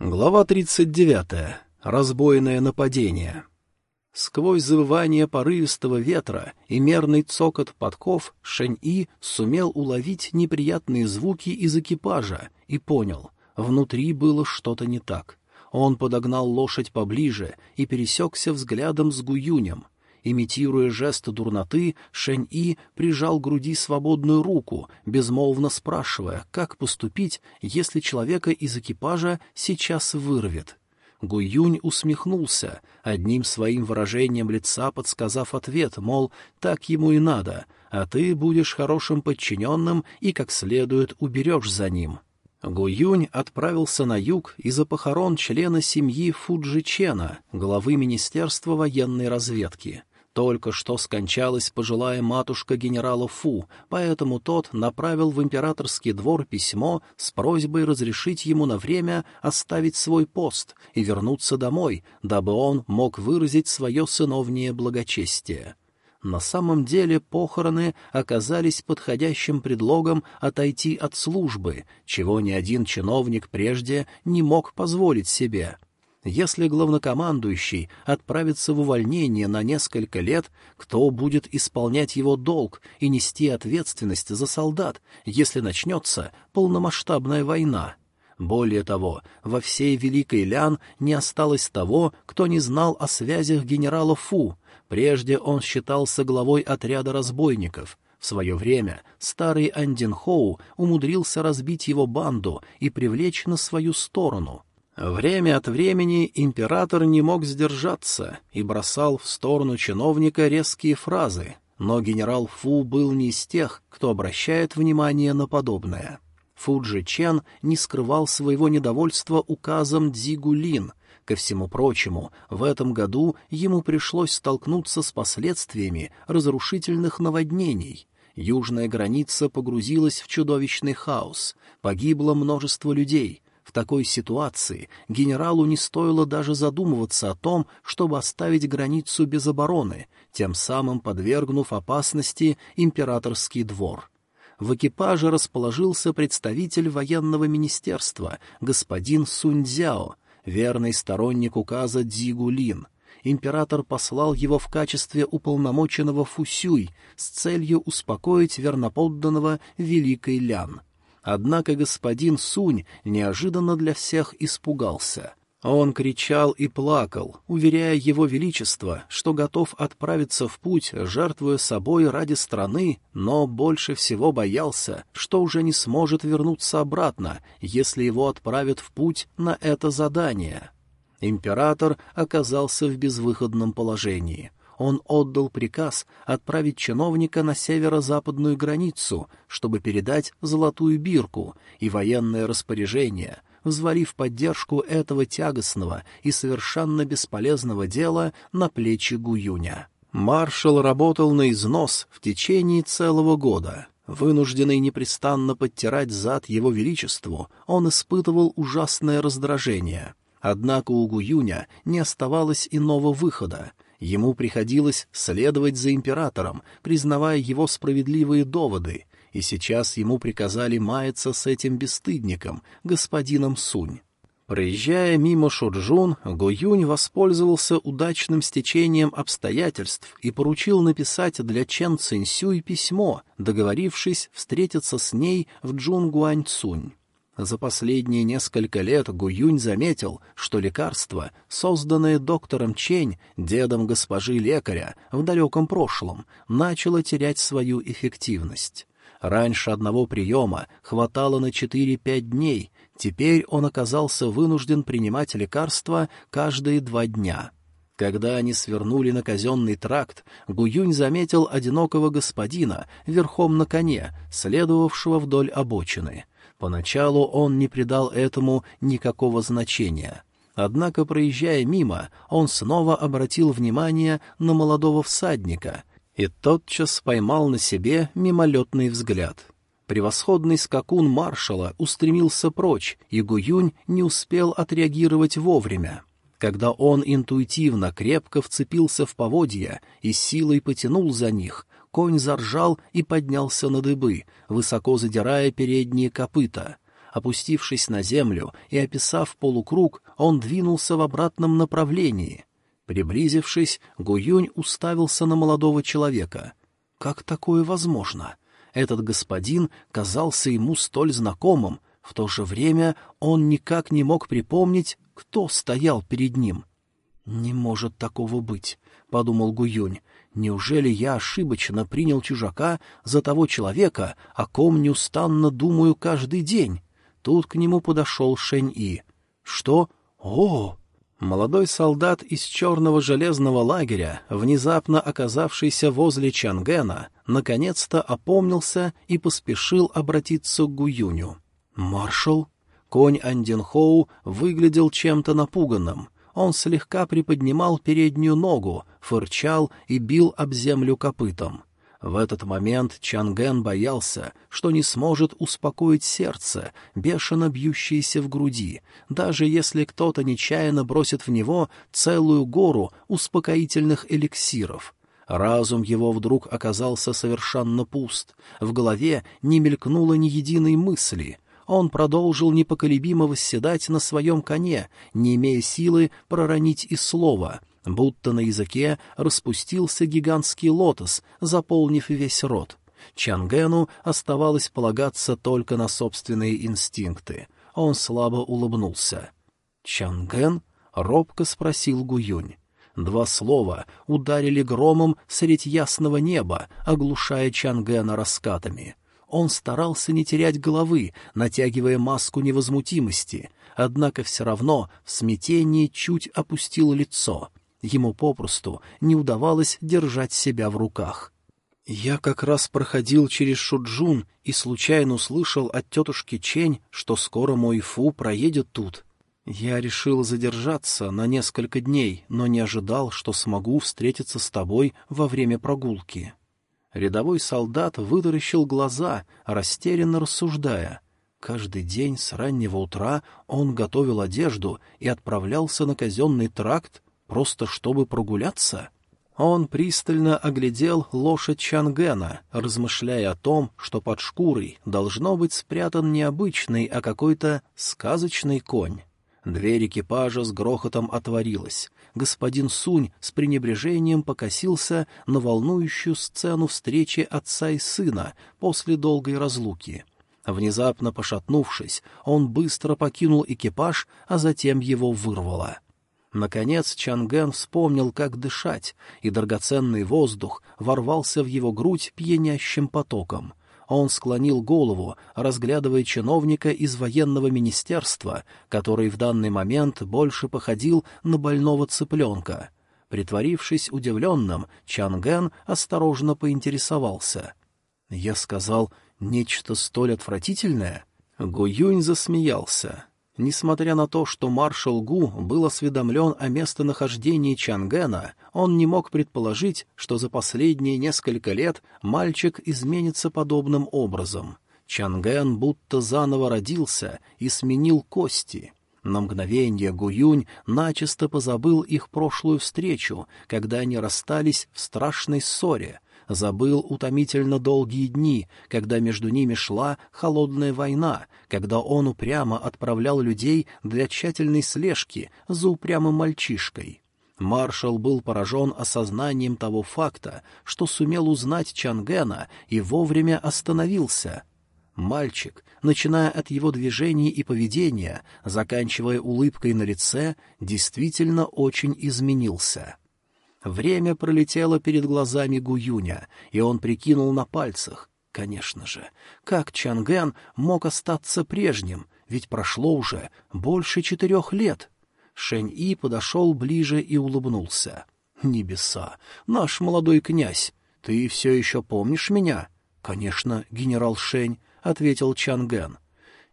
Глава 39. Разбойное нападение. Сквозь завывание порывистого ветра и мерный цокот подков Шэнь-И сумел уловить неприятные звуки из экипажа и понял — внутри было что-то не так. Он подогнал лошадь поближе и пересекся взглядом с Гуюнем. Имитируя жест дурноты, Шэнь-И прижал к груди свободную руку, безмолвно спрашивая, как поступить, если человека из экипажа сейчас вырвет. Гуюнь усмехнулся, одним своим выражением лица подсказав ответ, мол, так ему и надо, а ты будешь хорошим подчиненным и как следует уберешь за ним. Гуюнь отправился на юг из-за похорон члена семьи Фуджичена, главы Министерства военной разведки. Только что скончалась пожилая матушка генерала Фу, поэтому тот направил в императорский двор письмо с просьбой разрешить ему на время оставить свой пост и вернуться домой, дабы он мог выразить свое сыновнее благочестие. На самом деле похороны оказались подходящим предлогом отойти от службы, чего ни один чиновник прежде не мог позволить себе — если главнокомандующий отправится в увольнение на несколько лет, кто будет исполнять его долг и нести ответственность за солдат, если начнется полномасштабная война? Более того, во всей Великой Лян не осталось того, кто не знал о связях генерала Фу. Прежде он считался главой отряда разбойников — в свое время старый Андин Хоу умудрился разбить его банду и привлечь на свою сторону. Время от времени император не мог сдержаться и бросал в сторону чиновника резкие фразы, но генерал Фу был не из тех, кто обращает внимание на подобное. Фуджи Чен не скрывал своего недовольства указом Дзигулин. Ко всему прочему, в этом году ему пришлось столкнуться с последствиями разрушительных наводнений. Южная граница погрузилась в чудовищный хаос, погибло множество людей — в такой ситуации генералу не стоило даже задумываться о том, чтобы оставить границу без обороны, тем самым подвергнув опасности императорский двор. В экипаже расположился представитель военного министерства, господин Суньцзяо, верный сторонник указа Дзигулин. Император послал его в качестве уполномоченного Фусюй с целью успокоить верноподданного Великой Лян — Однако господин Сунь неожиданно для всех испугался. Он кричал и плакал, уверяя его величество, что готов отправиться в путь, жертвуя собой ради страны, но больше всего боялся, что уже не сможет вернуться обратно, если его отправят в путь на это задание. Император оказался в безвыходном положении — он отдал приказ отправить чиновника на северо-западную границу, чтобы передать золотую бирку и военное распоряжение, взвалив поддержку этого тягостного и совершенно бесполезного дела на плечи Гуюня. Маршал работал на износ в течение целого года. Вынужденный непрестанно подтирать зад его величеству, он испытывал ужасное раздражение. Однако у Гуюня не оставалось иного выхода — Ему приходилось следовать за императором, признавая его справедливые доводы, и сейчас ему приказали маяться с этим бесстыдником, господином Сунь. Проезжая мимо Шуджун, Гуюнь воспользовался удачным стечением обстоятельств и поручил написать для Чен Цинсюй письмо, договорившись встретиться с ней в Джунгуань-Цунь. За последние несколько лет Гуюнь заметил, что лекарство, созданное доктором Чень, дедом госпожи лекаря, в далеком прошлом, начало терять свою эффективность. Раньше одного приема хватало на 4-5 дней, теперь он оказался вынужден принимать лекарства каждые два дня. Когда они свернули на казенный тракт, Гуюнь заметил одинокого господина верхом на коне, следовавшего вдоль обочины — Поначалу он не придал этому никакого значения. Однако, проезжая мимо, он снова обратил внимание на молодого всадника и тотчас поймал на себе мимолетный взгляд. Превосходный скакун маршала устремился прочь, и Гуюнь не успел отреагировать вовремя. Когда он интуитивно крепко вцепился в поводья и силой потянул за них, конь заржал и поднялся на дыбы, высоко задирая передние копыта. Опустившись на землю и описав полукруг, он двинулся в обратном направлении. Приблизившись, Гуюнь уставился на молодого человека. Как такое возможно? Этот господин казался ему столь знакомым, в то же время он никак не мог припомнить, кто стоял перед ним. «Не может такого быть», — подумал Гуюнь. «Неужели я ошибочно принял чужака за того человека, о ком неустанно думаю каждый день?» Тут к нему подошел Шэнь-И. «Что? О!» Молодой солдат из черного железного лагеря, внезапно оказавшийся возле Чангена, наконец-то опомнился и поспешил обратиться к Гуюню. «Маршал?» Конь Андинхоу выглядел чем-то напуганным. Он слегка приподнимал переднюю ногу, фырчал и бил об землю копытом. В этот момент Чанген боялся, что не сможет успокоить сердце, бешено бьющееся в груди, даже если кто-то нечаянно бросит в него целую гору успокоительных эликсиров. Разум его вдруг оказался совершенно пуст, в голове не мелькнуло ни единой мысли — он продолжил непоколебимо восседать на своем коне, не имея силы проронить и слова, будто на языке распустился гигантский лотос, заполнив весь рот. Чангену оставалось полагаться только на собственные инстинкты. Он слабо улыбнулся. «Чанген?» — робко спросил Гуюнь. Два слова ударили громом средь ясного неба, оглушая Чангена раскатами. Он старался не терять головы, натягивая маску невозмутимости, однако все равно в смятении чуть опустил лицо. Ему попросту не удавалось держать себя в руках. Я как раз проходил через Шуджун и случайно услышал от тетушки Чень, что скоро мой Фу проедет тут. Я решил задержаться на несколько дней, но не ожидал, что смогу встретиться с тобой во время прогулки. Рядовой солдат вытаращил глаза, растерянно рассуждая. Каждый день с раннего утра он готовил одежду и отправлялся на казенный тракт, просто чтобы прогуляться. Он пристально оглядел лошадь Чангена, размышляя о том, что под шкурой должно быть спрятан не обычный, а какой-то сказочный конь. Дверь экипажа с грохотом отворилась. Господин Сунь с пренебрежением покосился на волнующую сцену встречи отца и сына после долгой разлуки. Внезапно пошатнувшись, он быстро покинул экипаж, а затем его вырвало. Наконец Чанген вспомнил, как дышать, и драгоценный воздух ворвался в его грудь пьянящим потоком. Он склонил голову, разглядывая чиновника из военного министерства, который в данный момент больше походил на больного цыпленка. Притворившись удивленным, Чанген осторожно поинтересовался. «Я сказал, нечто столь отвратительное?» Гуюнь засмеялся. Несмотря на то, что маршал Гу был осведомлен о местонахождении Чангена, он не мог предположить, что за последние несколько лет мальчик изменится подобным образом. Чанген будто заново родился и сменил кости. На мгновение Гуюнь начисто позабыл их прошлую встречу, когда они расстались в страшной ссоре — забыл утомительно долгие дни, когда между ними шла холодная война, когда он упрямо отправлял людей для тщательной слежки за упрямым мальчишкой. Маршал был поражен осознанием того факта, что сумел узнать Чангена и вовремя остановился. Мальчик, начиная от его движений и поведения, заканчивая улыбкой на лице, действительно очень изменился. Время пролетело перед глазами Гуюня, и он прикинул на пальцах. Конечно же, как Чанген мог остаться прежним, ведь прошло уже больше четырех лет. Шэнь-И подошел ближе и улыбнулся. «Небеса! Наш молодой князь! Ты все еще помнишь меня?» «Конечно, генерал Шэнь», — ответил Чанген.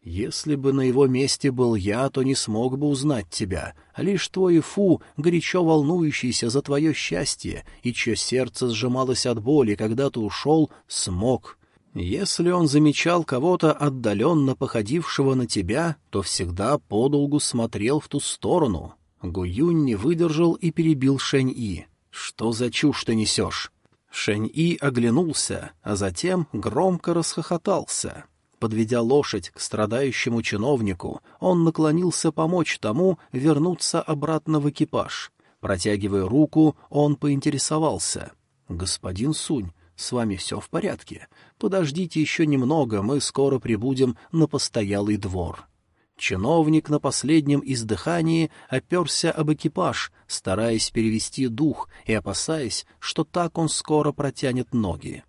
Если бы на его месте был я, то не смог бы узнать тебя. Лишь твой Фу, горячо волнующийся за твое счастье, и чье сердце сжималось от боли, когда ты ушел, смог. Если он замечал кого-то отдаленно походившего на тебя, то всегда подолгу смотрел в ту сторону. Гуюнь не выдержал и перебил Шэнь-И. «Что за чушь ты несешь?» Шэнь-И оглянулся, а затем громко расхохотался. Подведя лошадь к страдающему чиновнику, он наклонился помочь тому вернуться обратно в экипаж. Протягивая руку, он поинтересовался. «Господин Сунь, с вами все в порядке? Подождите еще немного, мы скоро прибудем на постоялый двор». Чиновник на последнем издыхании оперся об экипаж, стараясь перевести дух и опасаясь, что так он скоро протянет ноги.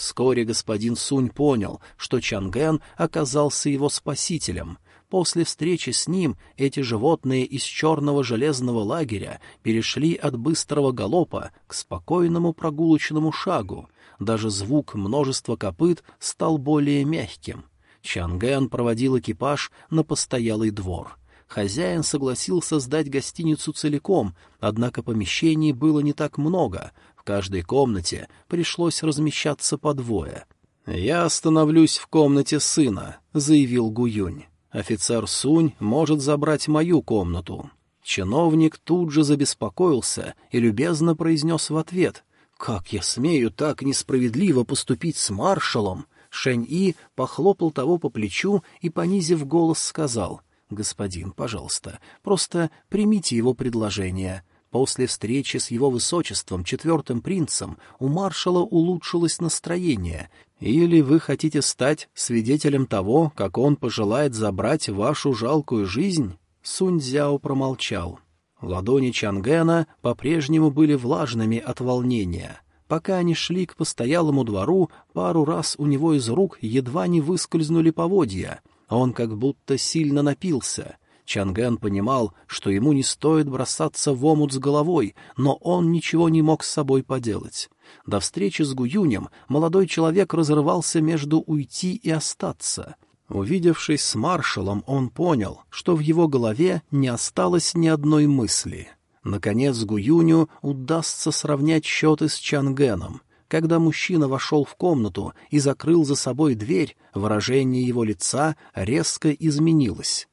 Вскоре господин Сунь понял, что Чанген оказался его спасителем. После встречи с ним эти животные из черного железного лагеря перешли от быстрого галопа к спокойному прогулочному шагу. Даже звук множества копыт стал более мягким. Чанген проводил экипаж на постоялый двор. Хозяин согласился сдать гостиницу целиком, однако помещений было не так много, в каждой комнате пришлось размещаться по двое. «Я остановлюсь в комнате сына», — заявил Гуюнь. «Офицер Сунь может забрать мою комнату». Чиновник тут же забеспокоился и любезно произнес в ответ. «Как я смею так несправедливо поступить с маршалом? Шэнь-И похлопал того по плечу и, понизив голос, сказал, «Господин, пожалуйста, просто примите его предложение». После встречи с его высочеством, четвертым принцем, у маршала улучшилось настроение. Или вы хотите стать свидетелем того, как он пожелает забрать вашу жалкую жизнь? Сунь-Дзяо промолчал. Ладони Чангена по-прежнему были влажными от волнения. Пока они шли к постоялому двору, пару раз у него из рук едва не выскользнули поводья. Он как будто сильно напился. Чанген понимал, что ему не стоит бросаться в омут с головой, но он ничего не мог с собой поделать. До встречи с Гуюнем молодой человек разрывался между уйти и остаться. Увидевшись с маршалом, он понял, что в его голове не осталось ни одной мысли — Наконец Гуюню удастся сравнять счеты с Чангеном. Когда мужчина вошел в комнату и закрыл за собой дверь, выражение его лица резко изменилось.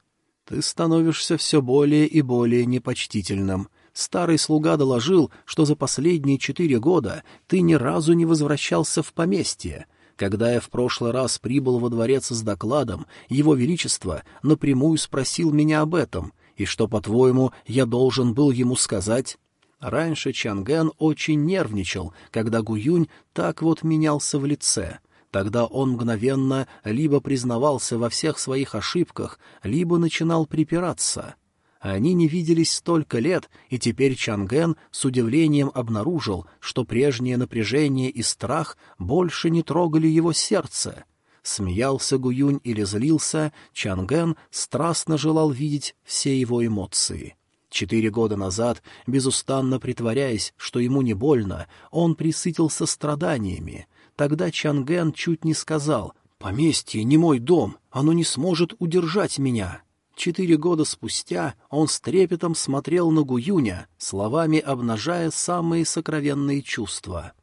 «Ты становишься все более и более непочтительным», Старый слуга доложил, что за последние четыре года ты ни разу не возвращался в поместье. Когда я в прошлый раз прибыл во дворец с докладом, его величество напрямую спросил меня об этом, и что, по-твоему, я должен был ему сказать? Раньше Чангэн очень нервничал, когда Гуюнь так вот менялся в лице. Тогда он мгновенно либо признавался во всех своих ошибках, либо начинал припираться. Они не виделись столько лет, и теперь Чангэн с удивлением обнаружил, что прежнее напряжение и страх больше не трогали его сердце — Смеялся Гуюнь или злился, Чанген страстно желал видеть все его эмоции. Четыре года назад, безустанно притворяясь, что ему не больно, он присытился страданиями. Тогда Чанген чуть не сказал «Поместье не мой дом, оно не сможет удержать меня». Четыре года спустя он с трепетом смотрел на Гуюня, словами обнажая самые сокровенные чувства.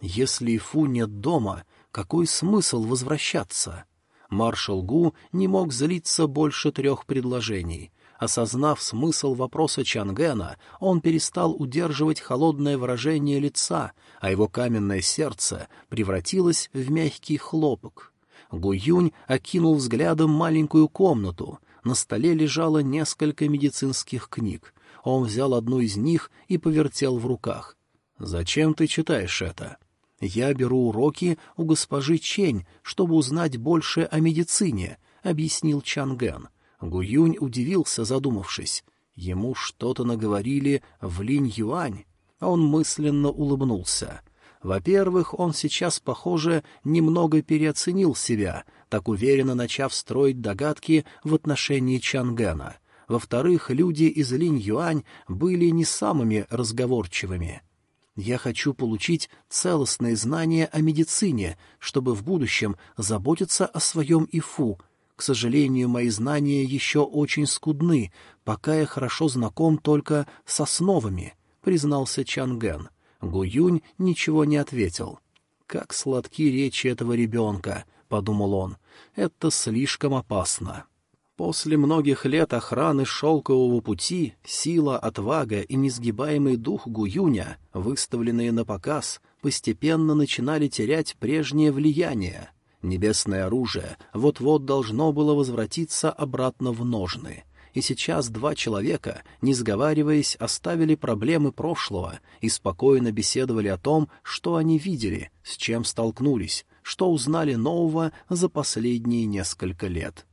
«Если Фу нет дома, какой смысл возвращаться? Маршал Гу не мог злиться больше трех предложений. Осознав смысл вопроса Чангена, он перестал удерживать холодное выражение лица, а его каменное сердце превратилось в мягкий хлопок. Гуюнь окинул взглядом маленькую комнату. На столе лежало несколько медицинских книг. Он взял одну из них и повертел в руках. «Зачем ты читаешь это?» «Я беру уроки у госпожи Чень, чтобы узнать больше о медицине», — объяснил Чанген. Гуюнь удивился, задумавшись. Ему что-то наговорили в Линь-Юань. Он мысленно улыбнулся. Во-первых, он сейчас, похоже, немного переоценил себя, так уверенно начав строить догадки в отношении Чангена. Во-вторых, люди из Линь-Юань были не самыми разговорчивыми. Я хочу получить целостные знания о медицине, чтобы в будущем заботиться о своем ИФУ. К сожалению, мои знания еще очень скудны, пока я хорошо знаком только с основами», — признался Чанген. Гуюнь ничего не ответил. «Как сладки речи этого ребенка», — подумал он, — «это слишком опасно». После многих лет охраны шелкового пути сила, отвага и несгибаемый дух Гуюня, выставленные на показ, постепенно начинали терять прежнее влияние. Небесное оружие вот-вот должно было возвратиться обратно в ножны. И сейчас два человека, не сговариваясь, оставили проблемы прошлого и спокойно беседовали о том, что они видели, с чем столкнулись, что узнали нового за последние несколько лет.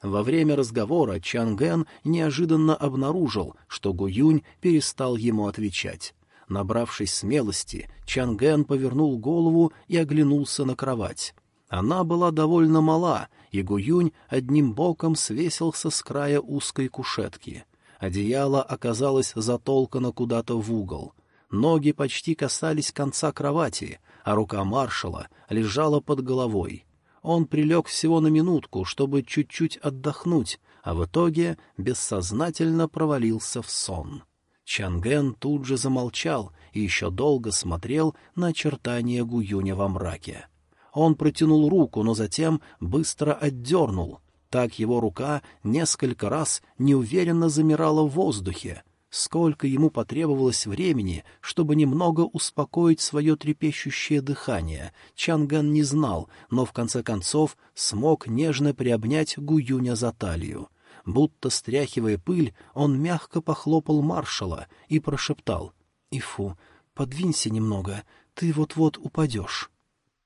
Во время разговора Чанген неожиданно обнаружил, что Гуюнь перестал ему отвечать. Набравшись смелости, Чанген повернул голову и оглянулся на кровать. Она была довольно мала, и Гуюнь одним боком свесился с края узкой кушетки. Одеяло оказалось затолкано куда-то в угол. Ноги почти касались конца кровати, а рука маршала лежала под головой. Он прилег всего на минутку, чтобы чуть-чуть отдохнуть, а в итоге бессознательно провалился в сон. Чанген тут же замолчал и еще долго смотрел на очертания Гуюня во мраке. Он протянул руку, но затем быстро отдернул. Так его рука несколько раз неуверенно замирала в воздухе. Сколько ему потребовалось времени, чтобы немного успокоить свое трепещущее дыхание, Чанган не знал, но в конце концов смог нежно приобнять Гуюня за талию. Будто стряхивая пыль, он мягко похлопал маршала и прошептал «Ифу, подвинься немного, ты вот-вот упадешь».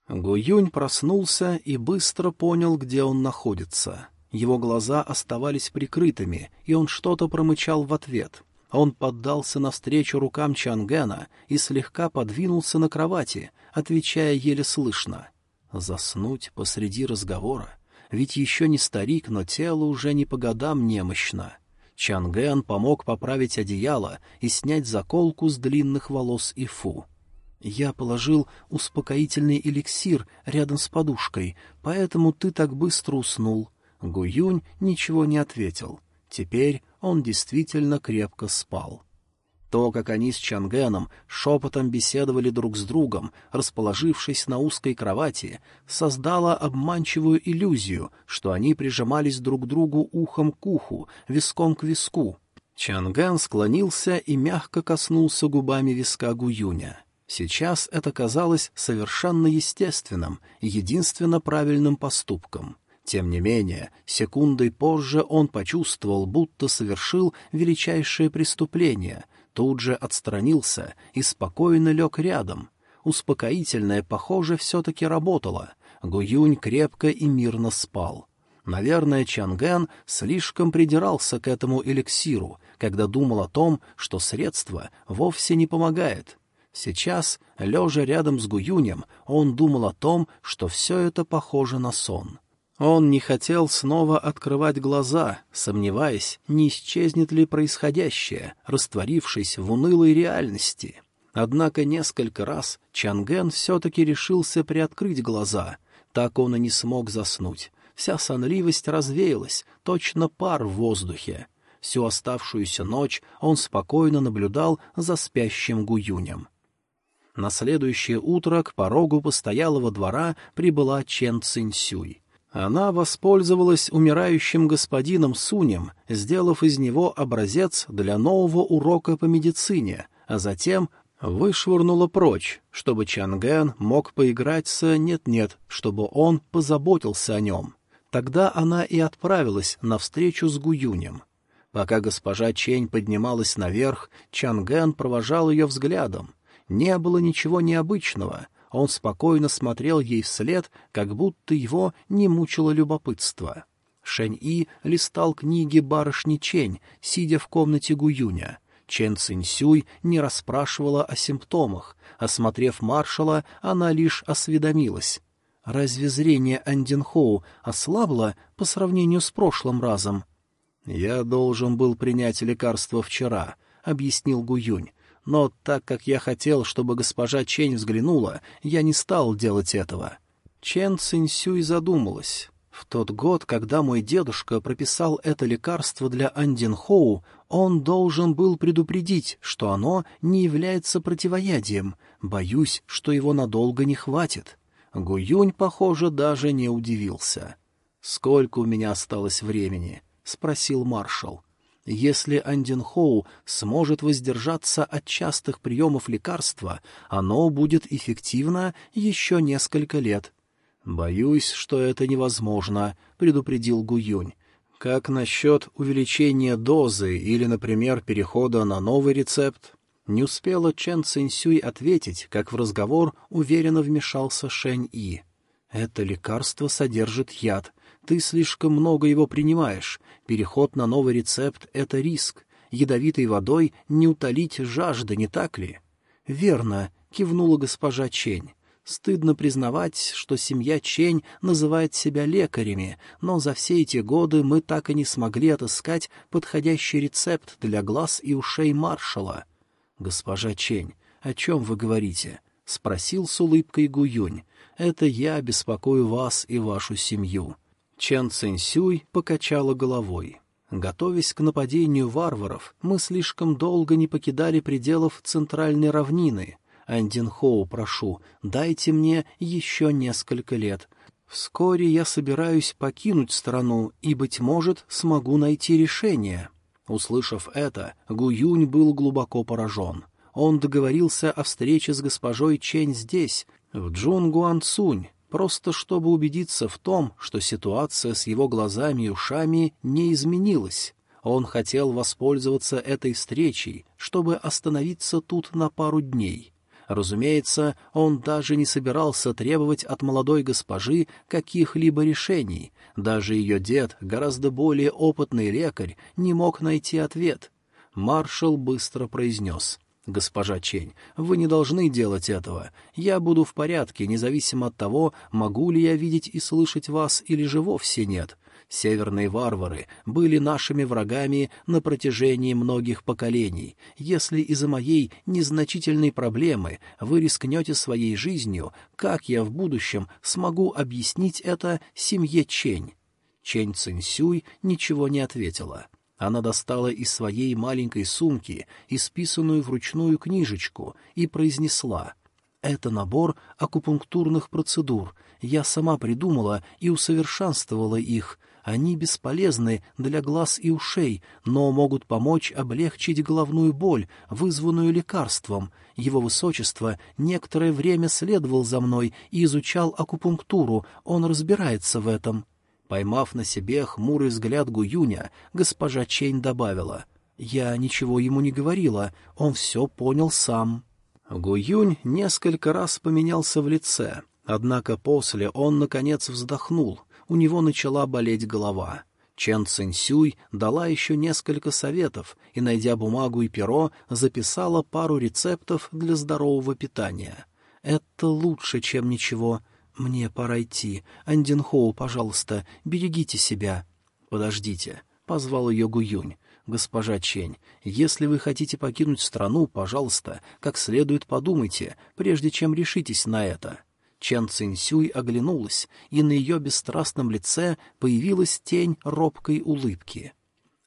Гуюнь проснулся и быстро понял, где он находится. Его глаза оставались прикрытыми, и он что-то промычал в ответ. Он поддался навстречу рукам Чангена и слегка подвинулся на кровати, отвечая еле слышно. Заснуть посреди разговора? Ведь еще не старик, но тело уже не по годам немощно. Чанген помог поправить одеяло и снять заколку с длинных волос Ифу. Я положил успокоительный эликсир рядом с подушкой, поэтому ты так быстро уснул. Гуюнь ничего не ответил. Теперь он действительно крепко спал. То, как они с Чангеном шепотом беседовали друг с другом, расположившись на узкой кровати, создало обманчивую иллюзию, что они прижимались друг к другу ухом к уху, виском к виску. Чанган склонился и мягко коснулся губами виска Гуюня. Сейчас это казалось совершенно естественным единственно правильным поступком. Тем не менее, секундой позже он почувствовал, будто совершил величайшее преступление, тут же отстранился и спокойно лег рядом. Успокоительное, похоже, все-таки работало. Гуюнь крепко и мирно спал. Наверное, Чанген слишком придирался к этому эликсиру, когда думал о том, что средство вовсе не помогает — Сейчас, лежа рядом с Гуюнем, он думал о том, что все это похоже на сон. Он не хотел снова открывать глаза, сомневаясь, не исчезнет ли происходящее, растворившись в унылой реальности. Однако несколько раз Чанген все-таки решился приоткрыть глаза. Так он и не смог заснуть. Вся сонливость развеялась, точно пар в воздухе. Всю оставшуюся ночь он спокойно наблюдал за спящим Гуюнем. На следующее утро к порогу постоялого двора прибыла Чен Цинсюй. Она воспользовалась умирающим господином Сунем, сделав из него образец для нового урока по медицине, а затем вышвырнула прочь, чтобы Чанген мог поиграть с «нет-нет», чтобы он позаботился о нем. Тогда она и отправилась на встречу с Гуюнем. Пока госпожа Чень поднималась наверх, Чанген провожал ее взглядом. Не было ничего необычного. Он спокойно смотрел ей вслед, как будто его не мучило любопытство. Шэнь-И листал книги барышни Чень, сидя в комнате Гуюня. Чен Цинсюй не расспрашивала о симптомах. Осмотрев маршала, она лишь осведомилась. «Разве зрение Андинхоу ослабло по сравнению с прошлым разом?» «Я должен был принять лекарство вчера», — объяснил Гуюнь но так как я хотел, чтобы госпожа Чень взглянула, я не стал делать этого. Чен Цинсюй задумалась. В тот год, когда мой дедушка прописал это лекарство для Андинхоу, он должен был предупредить, что оно не является противоядием. Боюсь, что его надолго не хватит. Гуюнь, похоже, даже не удивился. «Сколько у меня осталось времени?» — спросил маршал. Если Андинхоу сможет воздержаться от частых приемов лекарства, оно будет эффективно еще несколько лет. «Боюсь, что это невозможно», — предупредил Гуюнь. «Как насчет увеличения дозы или, например, перехода на новый рецепт?» Не успела Чен Цинсюй ответить, как в разговор уверенно вмешался Шэнь И. «Это лекарство содержит яд. Ты слишком много его принимаешь. Переход на новый рецепт — это риск. Ядовитой водой не утолить жажды, не так ли?» «Верно», — кивнула госпожа Чень. Стыдно признавать, что семья Чень называет себя лекарями, но за все эти годы мы так и не смогли отыскать подходящий рецепт для глаз и ушей маршала. «Госпожа Чень, о чем вы говорите?» — спросил с улыбкой Гуюнь. «Это я беспокою вас и вашу семью». Чен Цинсюй покачала головой. Готовясь к нападению варваров, мы слишком долго не покидали пределов центральной равнины. Андинхоу, прошу, дайте мне еще несколько лет. Вскоре я собираюсь покинуть страну и, быть может, смогу найти решение. Услышав это, Гуюнь был глубоко поражен. Он договорился о встрече с госпожой Чень здесь, в Джунгуанцунь, просто чтобы убедиться в том, что ситуация с его глазами и ушами не изменилась. Он хотел воспользоваться этой встречей, чтобы остановиться тут на пару дней. Разумеется, он даже не собирался требовать от молодой госпожи каких-либо решений. Даже ее дед, гораздо более опытный лекарь, не мог найти ответ. Маршал быстро произнес. «Госпожа Чень, вы не должны делать этого. Я буду в порядке, независимо от того, могу ли я видеть и слышать вас или же вовсе нет. Северные варвары были нашими врагами на протяжении многих поколений. Если из-за моей незначительной проблемы вы рискнете своей жизнью, как я в будущем смогу объяснить это семье Чень?» Чень Цинсюй ничего не ответила. Она достала из своей маленькой сумки исписанную вручную книжечку и произнесла — это набор акупунктурных процедур. Я сама придумала и усовершенствовала их. Они бесполезны для глаз и ушей, но могут помочь облегчить головную боль, вызванную лекарством. Его высочество некоторое время следовал за мной и изучал акупунктуру, он разбирается в этом. Поймав на себе хмурый взгляд Гуюня, госпожа Чейн добавила, «Я ничего ему не говорила, он все понял сам». Гуюнь несколько раз поменялся в лице, однако после он, наконец, вздохнул — у него начала болеть голова. Чен Цинсюй дала еще несколько советов и, найдя бумагу и перо, записала пару рецептов для здорового питания. «Это лучше, чем ничего. Мне пора идти. Андинхоу, пожалуйста, берегите себя». «Подождите», — позвал ее Гуюнь. «Госпожа Чень, если вы хотите покинуть страну, пожалуйста, как следует подумайте, прежде чем решитесь на это». Чен Цинсюй оглянулась, и на ее бесстрастном лице появилась тень робкой улыбки.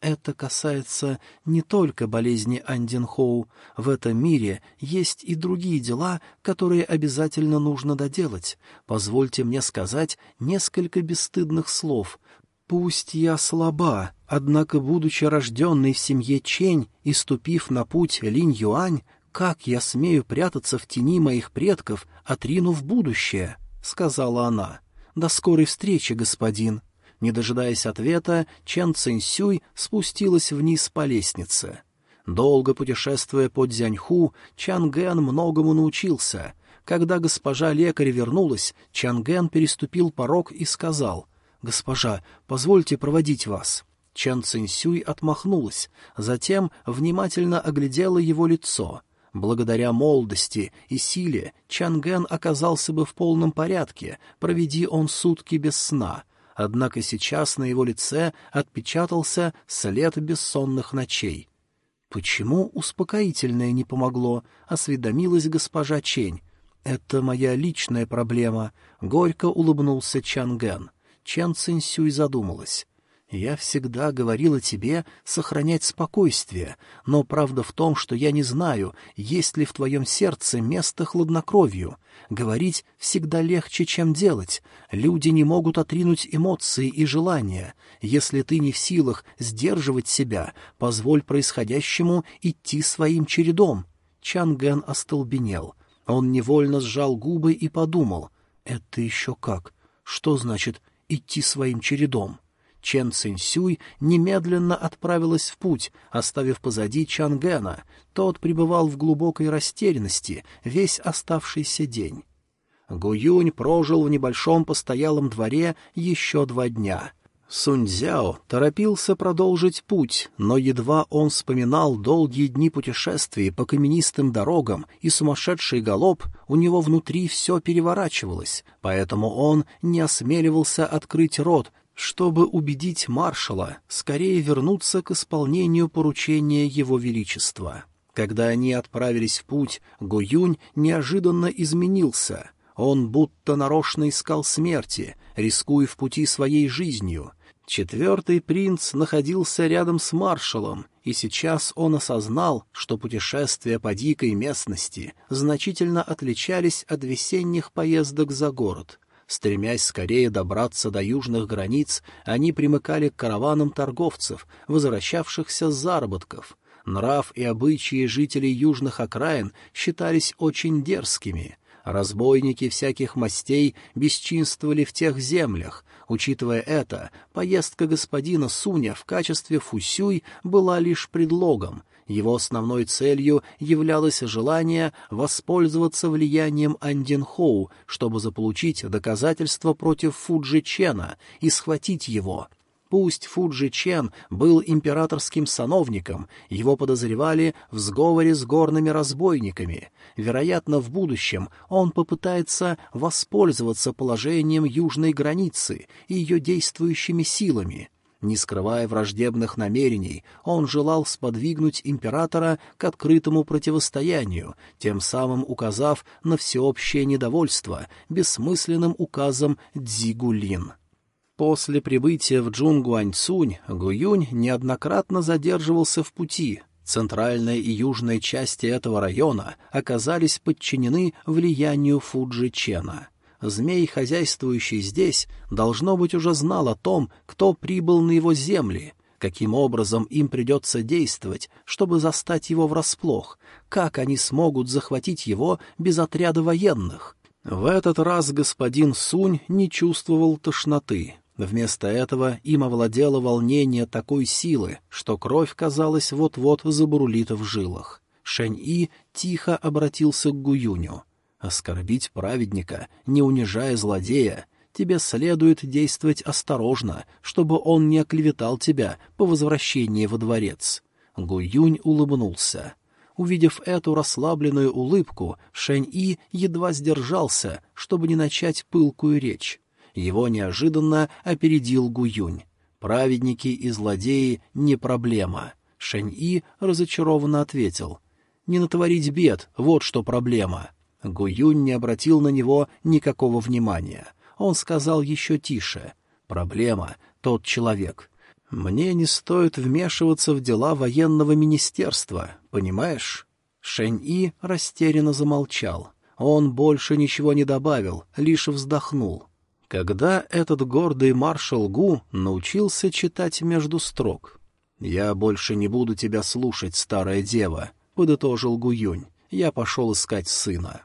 Это касается не только болезни Андинхоу. В этом мире есть и другие дела, которые обязательно нужно доделать. Позвольте мне сказать несколько бесстыдных слов. Пусть я слаба, однако, будучи рожденной в семье Чень и ступив на путь Линь-Юань, как я смею прятаться в тени моих предков, отринув будущее?» — сказала она. «До скорой встречи, господин». Не дожидаясь ответа, Чен Цинсюй спустилась вниз по лестнице. Долго путешествуя по Дзяньху, Чанген многому научился. Когда госпожа лекарь вернулась, Чанген переступил порог и сказал, «Госпожа, позвольте проводить вас». Чан Цинсюй отмахнулась, затем внимательно оглядела его лицо — Благодаря молодости и силе Чанген оказался бы в полном порядке, проведи он сутки без сна, однако сейчас на его лице отпечатался след бессонных ночей. «Почему успокоительное не помогло?» — осведомилась госпожа Чень. «Это моя личная проблема», — горько улыбнулся Чанген. Чан Цинсюй задумалась. Я всегда говорила тебе сохранять спокойствие, но правда в том, что я не знаю, есть ли в твоем сердце место хладнокровию. Говорить всегда легче, чем делать. Люди не могут отринуть эмоции и желания. Если ты не в силах сдерживать себя, позволь происходящему идти своим чередом. Чанген остолбенел. Он невольно сжал губы и подумал. Это еще как? Что значит «идти своим чередом»? Чен Цинсюй немедленно отправилась в путь, оставив позади Чангена. Тот пребывал в глубокой растерянности весь оставшийся день. Гуюнь прожил в небольшом постоялом дворе еще два дня. Суньцзяо торопился продолжить путь, но едва он вспоминал долгие дни путешествий по каменистым дорогам и сумасшедший галоп, у него внутри все переворачивалось, поэтому он не осмеливался открыть рот, чтобы убедить маршала скорее вернуться к исполнению поручения его величества. Когда они отправились в путь, Гуюнь неожиданно изменился. Он будто нарочно искал смерти, рискуя в пути своей жизнью. Четвертый принц находился рядом с маршалом, и сейчас он осознал, что путешествия по дикой местности значительно отличались от весенних поездок за город. Стремясь скорее добраться до южных границ, они примыкали к караванам торговцев, возвращавшихся с заработков. Нрав и обычаи жителей южных окраин считались очень дерзкими. Разбойники всяких мастей бесчинствовали в тех землях. Учитывая это, поездка господина Суня в качестве фусюй была лишь предлогом — его основной целью являлось желание воспользоваться влиянием Андинхоу, чтобы заполучить доказательства против Фуджи Чена и схватить его. Пусть Фуджи Чен был императорским сановником, его подозревали в сговоре с горными разбойниками. Вероятно, в будущем он попытается воспользоваться положением южной границы и ее действующими силами — не скрывая враждебных намерений, он желал сподвигнуть императора к открытому противостоянию, тем самым указав на всеобщее недовольство бессмысленным указом Дзигулин. После прибытия в Джунгуаньцунь Гуюнь неоднократно задерживался в пути. Центральная и южная части этого района оказались подчинены влиянию Фуджи Чена — Змей, хозяйствующий здесь, должно быть, уже знал о том, кто прибыл на его земли, каким образом им придется действовать, чтобы застать его врасплох, как они смогут захватить его без отряда военных. В этот раз господин Сунь не чувствовал тошноты. Вместо этого им овладело волнение такой силы, что кровь, казалось, вот-вот забурлит в жилах. Шэнь-И тихо обратился к Гуюню — Оскорбить праведника, не унижая злодея, тебе следует действовать осторожно, чтобы он не оклеветал тебя по возвращении во дворец. Гуюнь улыбнулся. Увидев эту расслабленную улыбку, Шэнь-И едва сдержался, чтобы не начать пылкую речь. Его неожиданно опередил Гуюнь. Праведники и злодеи — не проблема. Шэнь-И разочарованно ответил. «Не натворить бед — вот что проблема. Гуюнь не обратил на него никакого внимания. Он сказал еще тише. «Проблема — тот человек. Мне не стоит вмешиваться в дела военного министерства, понимаешь?» Шэнь-И растерянно замолчал. Он больше ничего не добавил, лишь вздохнул. Когда этот гордый маршал Гу научился читать между строк? «Я больше не буду тебя слушать, старая дева», — подытожил Гуюнь. «Я пошел искать сына».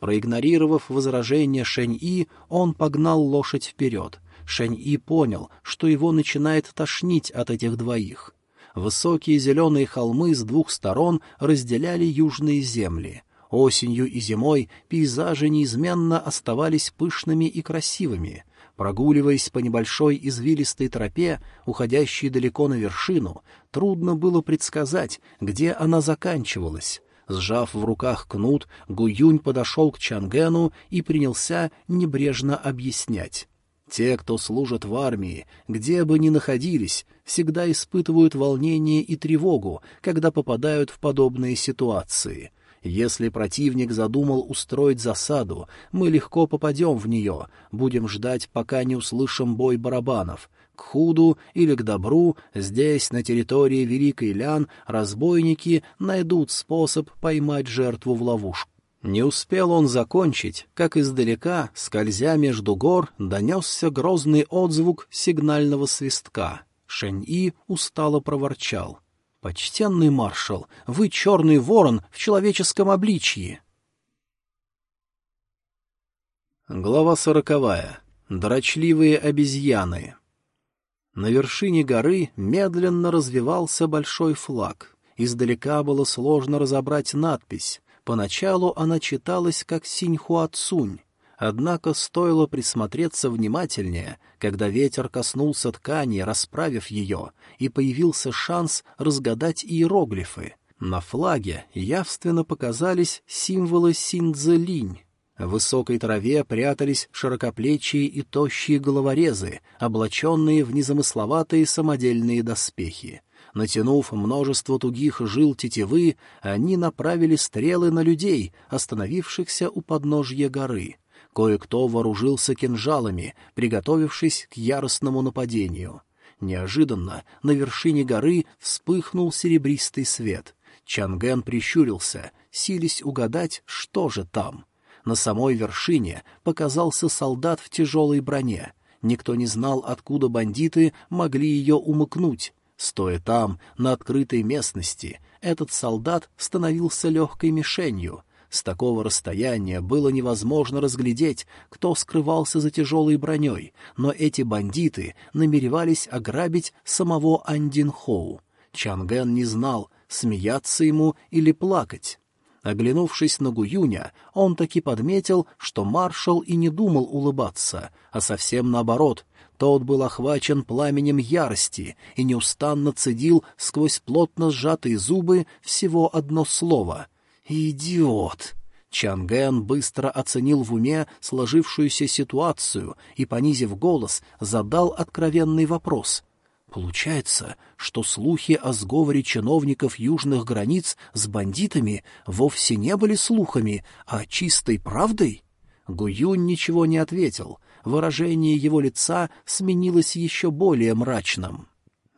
Проигнорировав возражение Шэнь-И, он погнал лошадь вперед. Шэнь-И понял, что его начинает тошнить от этих двоих. Высокие зеленые холмы с двух сторон разделяли южные земли. Осенью и зимой пейзажи неизменно оставались пышными и красивыми. Прогуливаясь по небольшой извилистой тропе, уходящей далеко на вершину, трудно было предсказать, где она заканчивалась. Сжав в руках кнут, Гуюнь подошел к Чангену и принялся небрежно объяснять. Те, кто служит в армии, где бы ни находились, всегда испытывают волнение и тревогу, когда попадают в подобные ситуации. Если противник задумал устроить засаду, мы легко попадем в нее, будем ждать, пока не услышим бой барабанов к худу или к добру, здесь, на территории Великой Лян, разбойники найдут способ поймать жертву в ловушку. Не успел он закончить, как издалека, скользя между гор, донесся грозный отзвук сигнального свистка. Шэнь-И устало проворчал. «Почтенный маршал, вы черный ворон в человеческом обличье!» Глава сороковая. Дрочливые обезьяны. На вершине горы медленно развивался большой флаг. Издалека было сложно разобрать надпись. Поначалу она читалась как Синьхуацунь, однако стоило присмотреться внимательнее, когда ветер коснулся ткани, расправив ее, и появился шанс разгадать иероглифы. На флаге явственно показались символы Синдзелинь, в высокой траве прятались широкоплечие и тощие головорезы, облаченные в незамысловатые самодельные доспехи. Натянув множество тугих жил тетивы, они направили стрелы на людей, остановившихся у подножья горы. Кое-кто вооружился кинжалами, приготовившись к яростному нападению. Неожиданно на вершине горы вспыхнул серебристый свет. Чанген прищурился, сились угадать, что же там. На самой вершине показался солдат в тяжелой броне. Никто не знал, откуда бандиты могли ее умыкнуть. Стоя там, на открытой местности, этот солдат становился легкой мишенью. С такого расстояния было невозможно разглядеть, кто скрывался за тяжелой броней, но эти бандиты намеревались ограбить самого Андинхоу. Чанген не знал, смеяться ему или плакать. Оглянувшись на Гуюня, он таки подметил, что маршал и не думал улыбаться, а совсем наоборот. Тот был охвачен пламенем ярости и неустанно цедил сквозь плотно сжатые зубы всего одно слово — «Идиот!». Чанген быстро оценил в уме сложившуюся ситуацию и, понизив голос, задал откровенный вопрос. Получается, что слухи о сговоре чиновников южных границ с бандитами вовсе не были слухами, а чистой правдой? Гуюнь ничего не ответил. Выражение его лица сменилось еще более мрачным.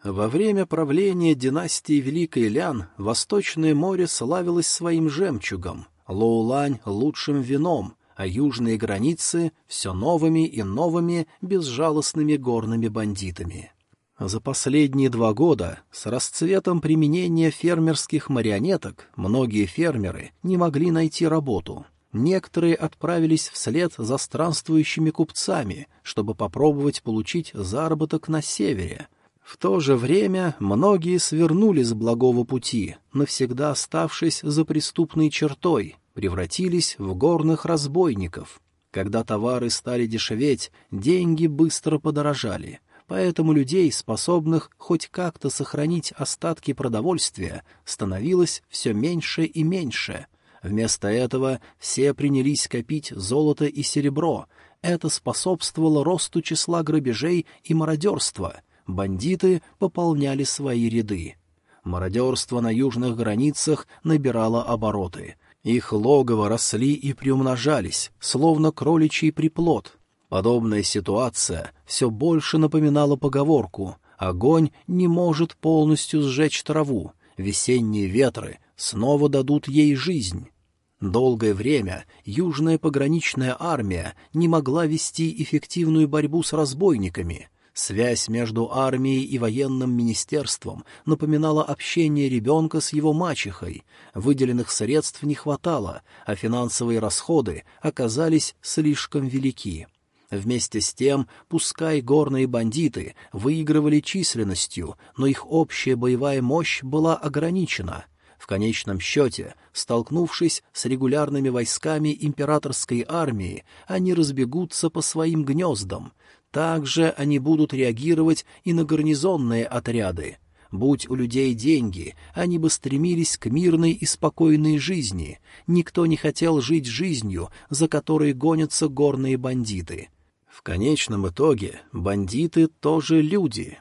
Во время правления династии Великой Лян Восточное море славилось своим жемчугом, Лоулань — лучшим вином, а южные границы — все новыми и новыми безжалостными горными бандитами. За последние два года с расцветом применения фермерских марионеток многие фермеры не могли найти работу. Некоторые отправились вслед за странствующими купцами, чтобы попробовать получить заработок на севере. В то же время многие свернули с благого пути, навсегда оставшись за преступной чертой, превратились в горных разбойников. Когда товары стали дешеветь, деньги быстро подорожали — поэтому людей, способных хоть как-то сохранить остатки продовольствия, становилось все меньше и меньше. Вместо этого все принялись копить золото и серебро. Это способствовало росту числа грабежей и мародерства. Бандиты пополняли свои ряды. Мародерство на южных границах набирало обороты. Их логово росли и приумножались, словно кроличий приплод — Подобная ситуация все больше напоминала поговорку «Огонь не может полностью сжечь траву, весенние ветры снова дадут ей жизнь». Долгое время южная пограничная армия не могла вести эффективную борьбу с разбойниками. Связь между армией и военным министерством напоминала общение ребенка с его мачехой. Выделенных средств не хватало, а финансовые расходы оказались слишком велики. Вместе с тем, пускай горные бандиты выигрывали численностью, но их общая боевая мощь была ограничена. В конечном счете, столкнувшись с регулярными войсками императорской армии, они разбегутся по своим гнездам. Также они будут реагировать и на гарнизонные отряды. Будь у людей деньги, они бы стремились к мирной и спокойной жизни. Никто не хотел жить жизнью, за которой гонятся горные бандиты. В конечном итоге бандиты тоже люди.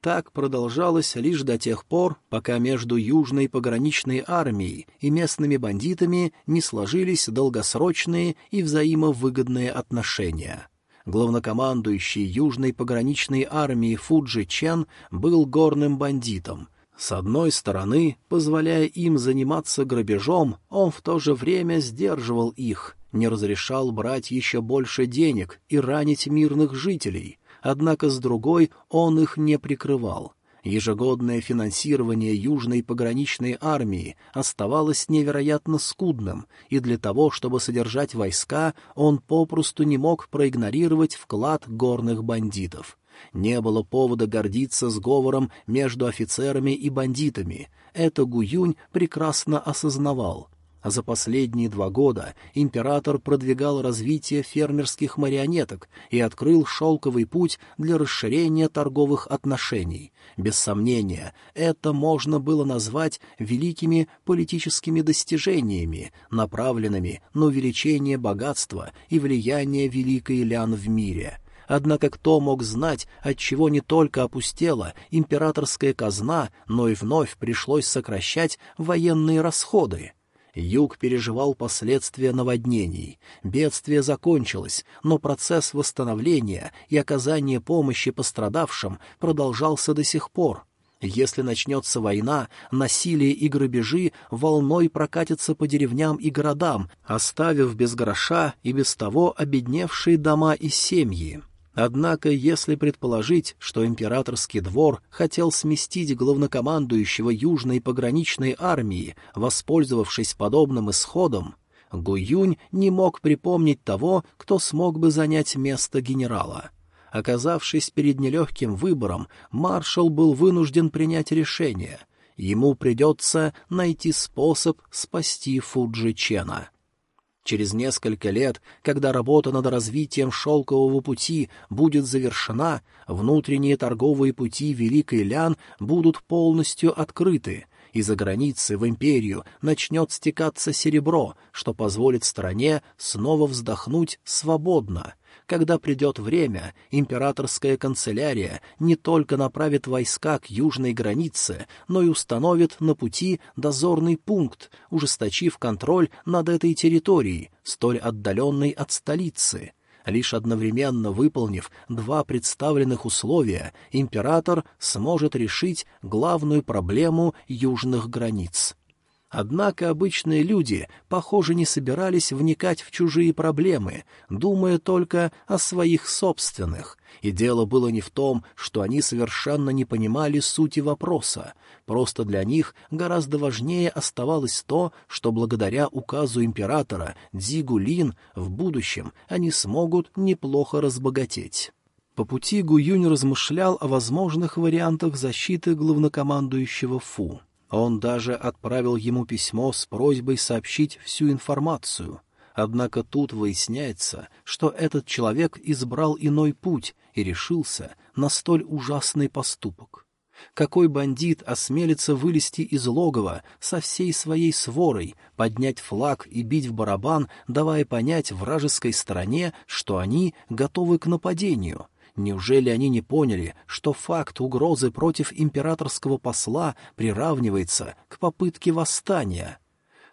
Так продолжалось лишь до тех пор, пока между южной пограничной армией и местными бандитами не сложились долгосрочные и взаимовыгодные отношения. Главнокомандующий южной пограничной армии Фуджи Чен был горным бандитом. С одной стороны, позволяя им заниматься грабежом, он в то же время сдерживал их — не разрешал брать еще больше денег и ранить мирных жителей, однако с другой он их не прикрывал. Ежегодное финансирование Южной пограничной армии оставалось невероятно скудным, и для того, чтобы содержать войска, он попросту не мог проигнорировать вклад горных бандитов. Не было повода гордиться сговором между офицерами и бандитами. Это Гуюнь прекрасно осознавал. А за последние два года император продвигал развитие фермерских марионеток и открыл шелковый путь для расширения торговых отношений. Без сомнения, это можно было назвать великими политическими достижениями, направленными на увеличение богатства и влияния Великой Лян в мире — Однако кто мог знать, от чего не только опустела императорская казна, но и вновь пришлось сокращать военные расходы? Юг переживал последствия наводнений. Бедствие закончилось, но процесс восстановления и оказания помощи пострадавшим продолжался до сих пор. Если начнется война, насилие и грабежи волной прокатятся по деревням и городам, оставив без гроша и без того обедневшие дома и семьи. Однако, если предположить, что императорский двор хотел сместить главнокомандующего Южной пограничной армии, воспользовавшись подобным исходом, Гуюнь не мог припомнить того, кто смог бы занять место генерала. Оказавшись перед нелегким выбором, маршал был вынужден принять решение. Ему придется найти способ спасти Фуджи Чена. Через несколько лет, когда работа над развитием шелкового пути будет завершена, внутренние торговые пути Великой Лян будут полностью открыты, и за границы в империю начнет стекаться серебро, что позволит стране снова вздохнуть свободно — когда придет время, императорская канцелярия не только направит войска к южной границе, но и установит на пути дозорный пункт, ужесточив контроль над этой территорией, столь отдаленной от столицы. Лишь одновременно выполнив два представленных условия, император сможет решить главную проблему южных границ. Однако обычные люди, похоже, не собирались вникать в чужие проблемы, думая только о своих собственных. И дело было не в том, что они совершенно не понимали сути вопроса. Просто для них гораздо важнее оставалось то, что благодаря указу императора Дзигу Лин в будущем они смогут неплохо разбогатеть. По пути Гуюнь размышлял о возможных вариантах защиты главнокомандующего Фу. Он даже отправил ему письмо с просьбой сообщить всю информацию. Однако тут выясняется, что этот человек избрал иной путь и решился на столь ужасный поступок. Какой бандит осмелится вылезти из логова со всей своей сворой, поднять флаг и бить в барабан, давая понять вражеской стороне, что они готовы к нападению — Неужели они не поняли, что факт угрозы против императорского посла приравнивается к попытке восстания?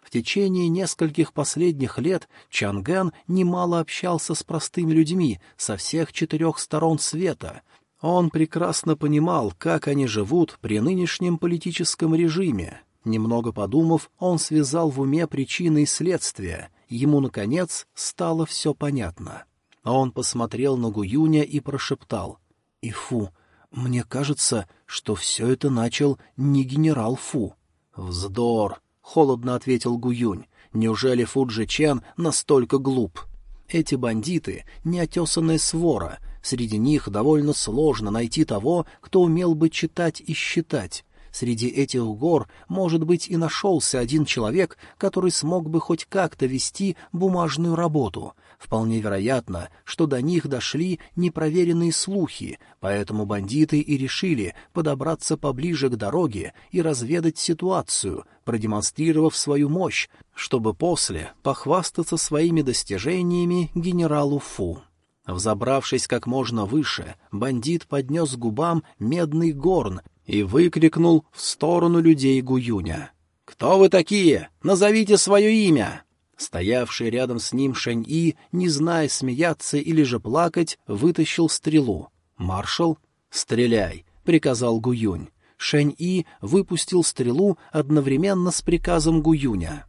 В течение нескольких последних лет Чангэн немало общался с простыми людьми со всех четырех сторон света. Он прекрасно понимал, как они живут при нынешнем политическом режиме. Немного подумав, он связал в уме причины и следствия. Ему, наконец, стало все понятно. А он посмотрел на Гуюня и прошептал. «И Фу, мне кажется, что все это начал не генерал Фу». «Вздор!» — холодно ответил Гуюнь. «Неужели Фуджи Чен настолько глуп?» Эти бандиты — неотесанная свора. Среди них довольно сложно найти того, кто умел бы читать и считать. Среди этих гор, может быть, и нашелся один человек, который смог бы хоть как-то вести бумажную работу. Вполне вероятно, что до них дошли непроверенные слухи, поэтому бандиты и решили подобраться поближе к дороге и разведать ситуацию, продемонстрировав свою мощь, чтобы после похвастаться своими достижениями генералу Фу. Взобравшись как можно выше, бандит поднес к губам медный горн и выкрикнул в сторону людей Гуюня. «Кто вы такие? Назовите свое имя!» Стоявший рядом с ним Шэнь-И, не зная, смеяться или же плакать, вытащил стрелу. «Маршал, стреляй!» — приказал Гуюнь. Шэнь-И выпустил стрелу одновременно с приказом Гуюня.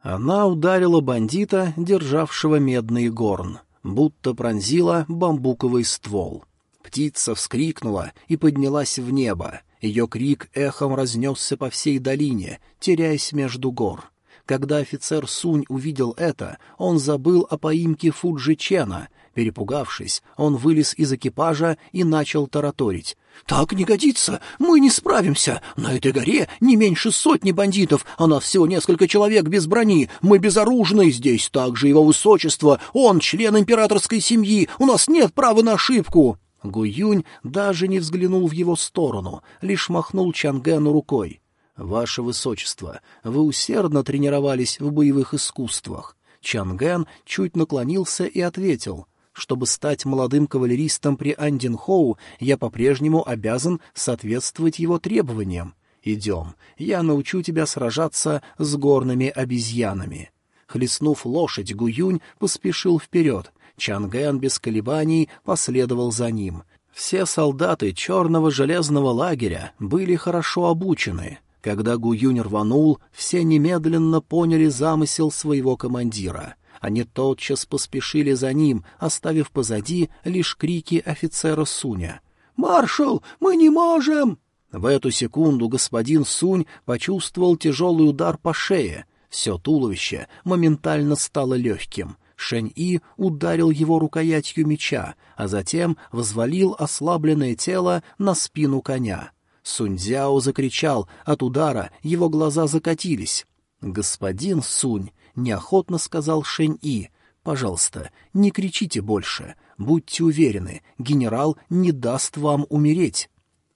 Она ударила бандита, державшего медный горн, будто пронзила бамбуковый ствол. Птица вскрикнула и поднялась в небо. Ее крик эхом разнесся по всей долине, теряясь между гор. Когда офицер Сунь увидел это, он забыл о поимке Фуджи Чена. Перепугавшись, он вылез из экипажа и начал тараторить. «Так не годится! Мы не справимся! На этой горе не меньше сотни бандитов, а нас всего несколько человек без брони! Мы безоружны! Здесь также его высочество! Он член императорской семьи! У нас нет права на ошибку!» Гуюнь даже не взглянул в его сторону, лишь махнул Чангену рукой. «Ваше высочество, вы усердно тренировались в боевых искусствах». Чанген чуть наклонился и ответил — чтобы стать молодым кавалеристом при Андинхоу, я по-прежнему обязан соответствовать его требованиям. Идем, я научу тебя сражаться с горными обезьянами». Хлестнув лошадь, Гуюнь поспешил вперед. Чангэн без колебаний последовал за ним. Все солдаты черного железного лагеря были хорошо обучены. Когда Гуюнь рванул, все немедленно поняли замысел своего командира — они тотчас поспешили за ним, оставив позади лишь крики офицера Суня. «Маршал, мы не можем!» В эту секунду господин Сунь почувствовал тяжелый удар по шее. Все туловище моментально стало легким. Шэнь-И ударил его рукоятью меча, а затем взвалил ослабленное тело на спину коня. Сунь-Дзяо закричал, от удара его глаза закатились. «Господин Сунь, — неохотно сказал Шень-И. «Пожалуйста, не кричите больше. Будьте уверены, генерал не даст вам умереть».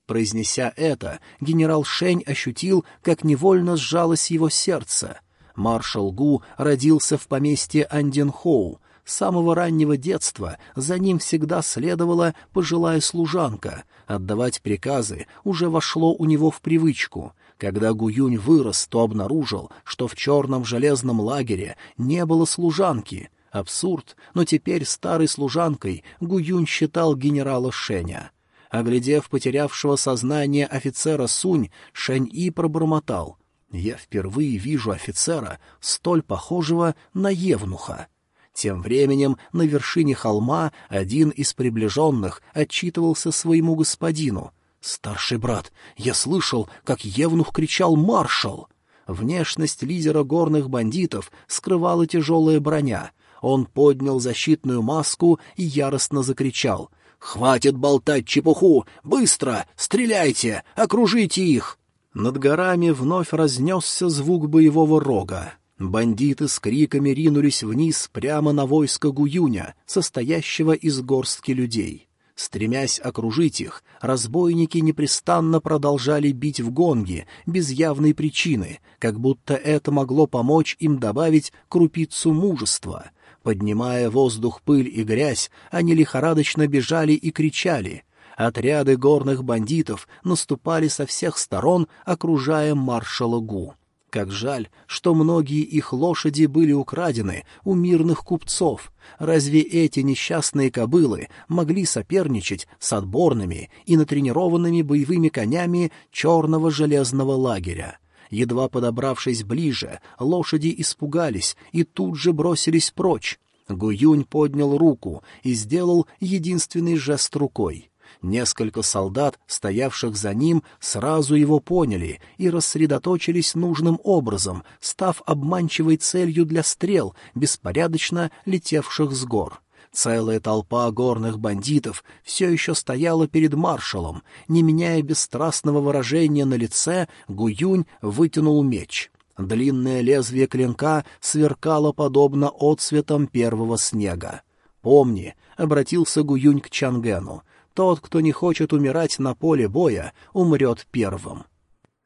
Произнеся это, генерал Шень ощутил, как невольно сжалось его сердце. Маршал Гу родился в поместье Анденхоу. С самого раннего детства за ним всегда следовала пожилая служанка. Отдавать приказы уже вошло у него в привычку. Когда Гуюнь вырос, то обнаружил, что в черном железном лагере не было служанки. Абсурд, но теперь старой служанкой Гуюнь считал генерала Шеня. Оглядев потерявшего сознание офицера Сунь, Шэнь-И пробормотал. «Я впервые вижу офицера, столь похожего на Евнуха». Тем временем на вершине холма один из приближенных отчитывался своему господину — «Старший брат, я слышал, как Евнух кричал «Маршал!» Внешность лидера горных бандитов скрывала тяжелая броня. Он поднял защитную маску и яростно закричал. «Хватит болтать чепуху! Быстро! Стреляйте! Окружите их!» Над горами вновь разнесся звук боевого рога. Бандиты с криками ринулись вниз прямо на войско Гуюня, состоящего из горстки людей. Стремясь окружить их, разбойники непрестанно продолжали бить в гонги, без явной причины, как будто это могло помочь им добавить крупицу мужества. Поднимая воздух пыль и грязь, они лихорадочно бежали и кричали. Отряды горных бандитов наступали со всех сторон, окружая маршала Гу. Как жаль, что многие их лошади были украдены у мирных купцов. Разве эти несчастные кобылы могли соперничать с отборными и натренированными боевыми конями черного железного лагеря? Едва подобравшись ближе, лошади испугались и тут же бросились прочь. Гуюнь поднял руку и сделал единственный жест рукой. Несколько солдат, стоявших за ним, сразу его поняли и рассредоточились нужным образом, став обманчивой целью для стрел, беспорядочно летевших с гор. Целая толпа горных бандитов все еще стояла перед маршалом. Не меняя бесстрастного выражения на лице, Гуюнь вытянул меч. Длинное лезвие клинка сверкало подобно отцветам первого снега. «Помни», — обратился Гуюнь к Чангену, тот, кто не хочет умирать на поле боя, умрет первым.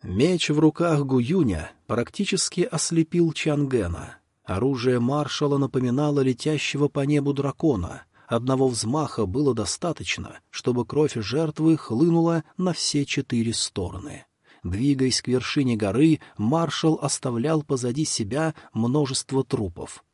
Меч в руках Гуюня практически ослепил Чангена. Оружие маршала напоминало летящего по небу дракона. Одного взмаха было достаточно, чтобы кровь жертвы хлынула на все четыре стороны. Двигаясь к вершине горы, маршал оставлял позади себя множество трупов.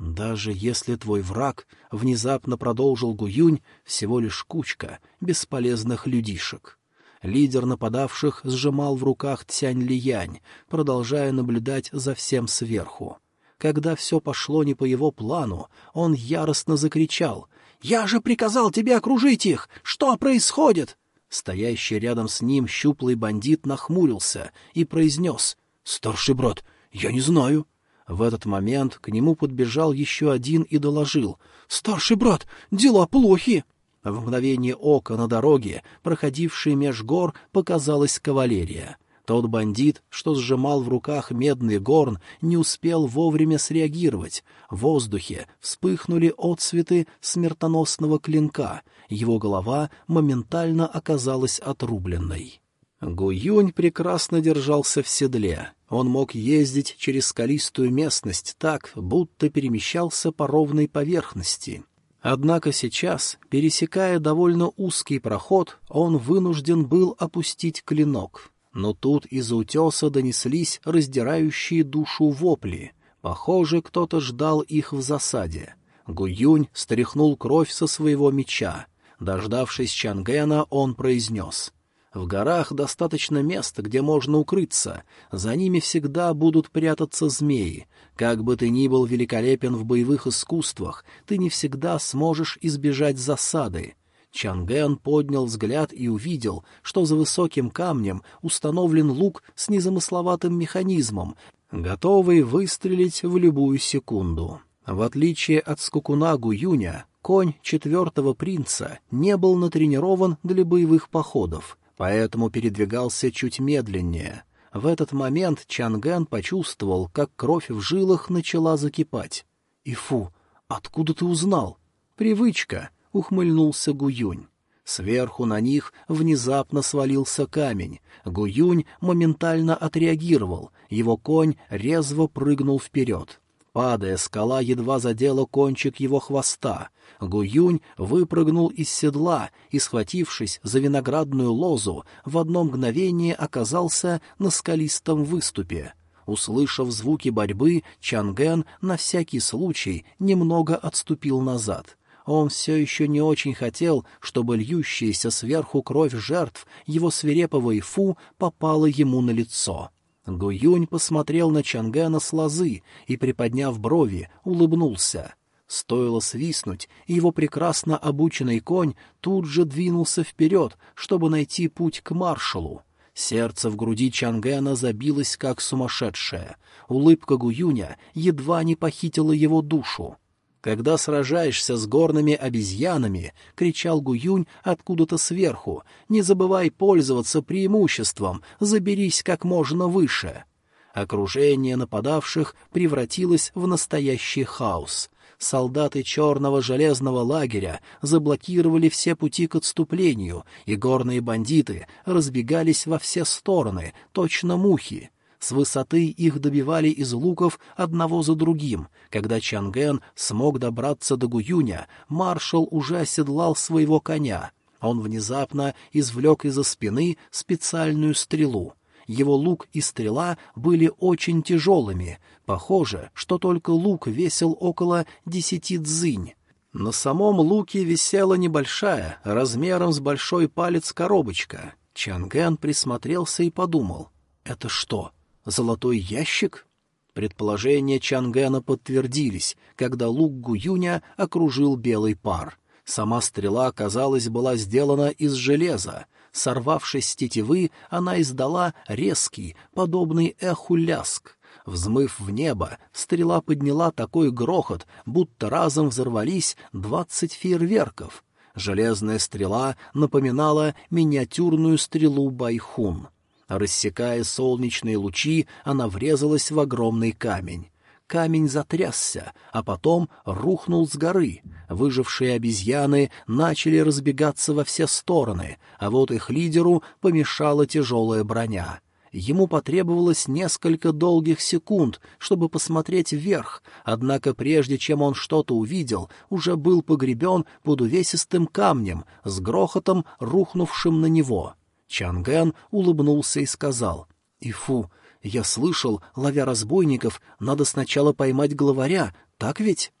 Даже если твой враг внезапно продолжил Гуюнь, всего лишь кучка бесполезных людишек. Лидер нападавших сжимал в руках Тянь-Лиянь, продолжая наблюдать за всем сверху. Когда все пошло не по его плану, он яростно закричал. «Я же приказал тебе окружить их! Что происходит?» Стоящий рядом с ним щуплый бандит нахмурился и произнес «Старший брат, я не знаю». В этот момент к нему подбежал еще один и доложил «Старший брат, дела плохи». В мгновение ока на дороге, проходившей меж гор, показалась кавалерия. Тот бандит, что сжимал в руках медный горн, не успел вовремя среагировать. В воздухе вспыхнули отцветы смертоносного клинка, его голова моментально оказалась отрубленной. Гуюнь прекрасно держался в седле. Он мог ездить через скалистую местность так, будто перемещался по ровной поверхности. Однако сейчас, пересекая довольно узкий проход, он вынужден был опустить клинок. Но тут из утеса донеслись раздирающие душу вопли. Похоже, кто-то ждал их в засаде. Гуюнь стряхнул кровь со своего меча. Дождавшись Чангена, он произнес. «В горах достаточно места, где можно укрыться. За ними всегда будут прятаться змеи. Как бы ты ни был великолепен в боевых искусствах, ты не всегда сможешь избежать засады. Чанген поднял взгляд и увидел, что за высоким камнем установлен лук с незамысловатым механизмом, готовый выстрелить в любую секунду. В отличие от скукуна Гуюня, конь четвертого принца не был натренирован для боевых походов, поэтому передвигался чуть медленнее — в этот момент Чанган почувствовал, как кровь в жилах начала закипать. «Ифу, откуда ты узнал?» «Привычка», — ухмыльнулся Гуюнь. Сверху на них внезапно свалился камень. Гуюнь моментально отреагировал, его конь резво прыгнул вперед. Падая, скала едва задела кончик его хвоста. Гуюнь выпрыгнул из седла и, схватившись за виноградную лозу, в одно мгновение оказался на скалистом выступе. Услышав звуки борьбы, Чанген на всякий случай немного отступил назад. Он все еще не очень хотел, чтобы льющаяся сверху кровь жертв его свирепого ифу попала ему на лицо. Гуюнь посмотрел на Чангена с лозы и, приподняв брови, улыбнулся. Стоило свистнуть, и его прекрасно обученный конь тут же двинулся вперед, чтобы найти путь к маршалу. Сердце в груди Чангена забилось, как сумасшедшее. Улыбка Гуюня едва не похитила его душу. Когда сражаешься с горными обезьянами, — кричал Гуюнь откуда-то сверху, — не забывай пользоваться преимуществом, заберись как можно выше. Окружение нападавших превратилось в настоящий хаос. Солдаты черного железного лагеря заблокировали все пути к отступлению, и горные бандиты разбегались во все стороны, точно мухи. С высоты их добивали из луков одного за другим. Когда Чанген смог добраться до Гуюня, маршал уже оседлал своего коня. Он внезапно извлек из-за спины специальную стрелу. Его лук и стрела были очень тяжелыми. Похоже, что только лук весил около десяти дзынь. На самом луке висела небольшая, размером с большой палец коробочка. Чанген присмотрелся и подумал, «Это что, Золотой ящик? Предположения Чангена подтвердились, когда лук Гуюня окружил белый пар. Сама стрела, казалось, была сделана из железа. Сорвавшись с тетивы, она издала резкий, подобный эху ляск. Взмыв в небо, стрела подняла такой грохот, будто разом взорвались двадцать фейерверков. Железная стрела напоминала миниатюрную стрелу Байхун — Рассекая солнечные лучи, она врезалась в огромный камень. Камень затрясся, а потом рухнул с горы. Выжившие обезьяны начали разбегаться во все стороны, а вот их лидеру помешала тяжелая броня. Ему потребовалось несколько долгих секунд, чтобы посмотреть вверх, однако прежде чем он что-то увидел, уже был погребен под увесистым камнем, с грохотом рухнувшим на него. Чанген улыбнулся и сказал, «Ифу, я слышал, ловя разбойников, надо сначала поймать главаря, так ведь?»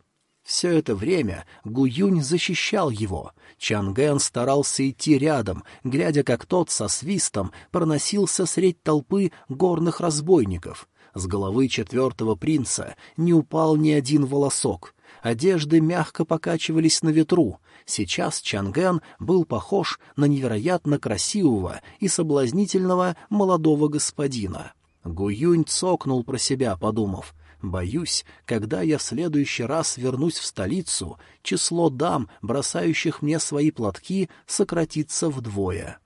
Все это время Гуюнь защищал его. Чанген старался идти рядом, глядя, как тот со свистом проносился средь толпы горных разбойников. С головы четвертого принца не упал ни один волосок. Одежды мягко покачивались на ветру. Сейчас Чанген был похож на невероятно красивого и соблазнительного молодого господина. Гуюнь цокнул про себя, подумав, «Боюсь, когда я в следующий раз вернусь в столицу, число дам, бросающих мне свои платки, сократится вдвое».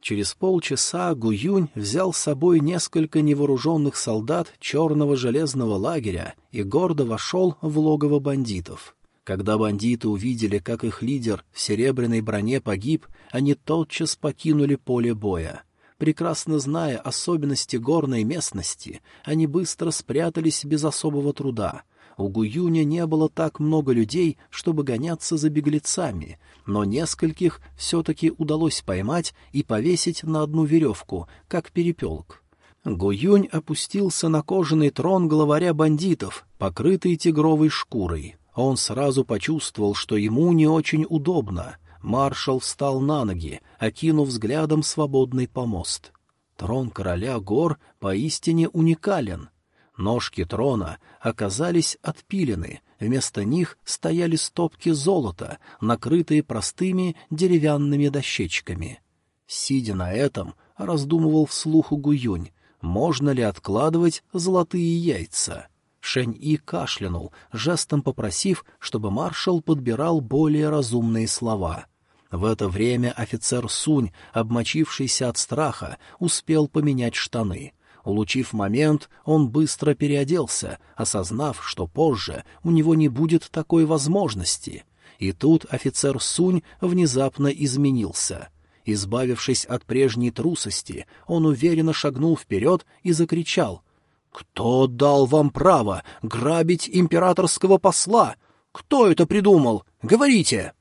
Через полчаса Гуюнь взял с собой несколько невооруженных солдат черного железного лагеря и гордо вошел в логово бандитов. Когда бандиты увидели, как их лидер в серебряной броне погиб, они тотчас покинули поле боя. Прекрасно зная особенности горной местности, они быстро спрятались без особого труда. У Гуюня не было так много людей, чтобы гоняться за беглецами, но нескольких все-таки удалось поймать и повесить на одну веревку, как перепелк. Гуюнь опустился на кожаный трон главаря бандитов, покрытый тигровой шкурой. Он сразу почувствовал, что ему не очень удобно. Маршал встал на ноги, окинув взглядом свободный помост. Трон короля гор поистине уникален. Ножки трона оказались отпилены, вместо них стояли стопки золота, накрытые простыми деревянными дощечками. Сидя на этом, раздумывал вслух Гуюнь, можно ли откладывать золотые яйца. Шень-И кашлянул, жестом попросив, чтобы маршал подбирал более разумные слова. В это время офицер Сунь, обмочившийся от страха, успел поменять штаны. Улучив момент, он быстро переоделся, осознав, что позже у него не будет такой возможности. И тут офицер Сунь внезапно изменился. Избавившись от прежней трусости, он уверенно шагнул вперед и закричал — «Кто дал вам право грабить императорского посла? Кто это придумал? Говорите!»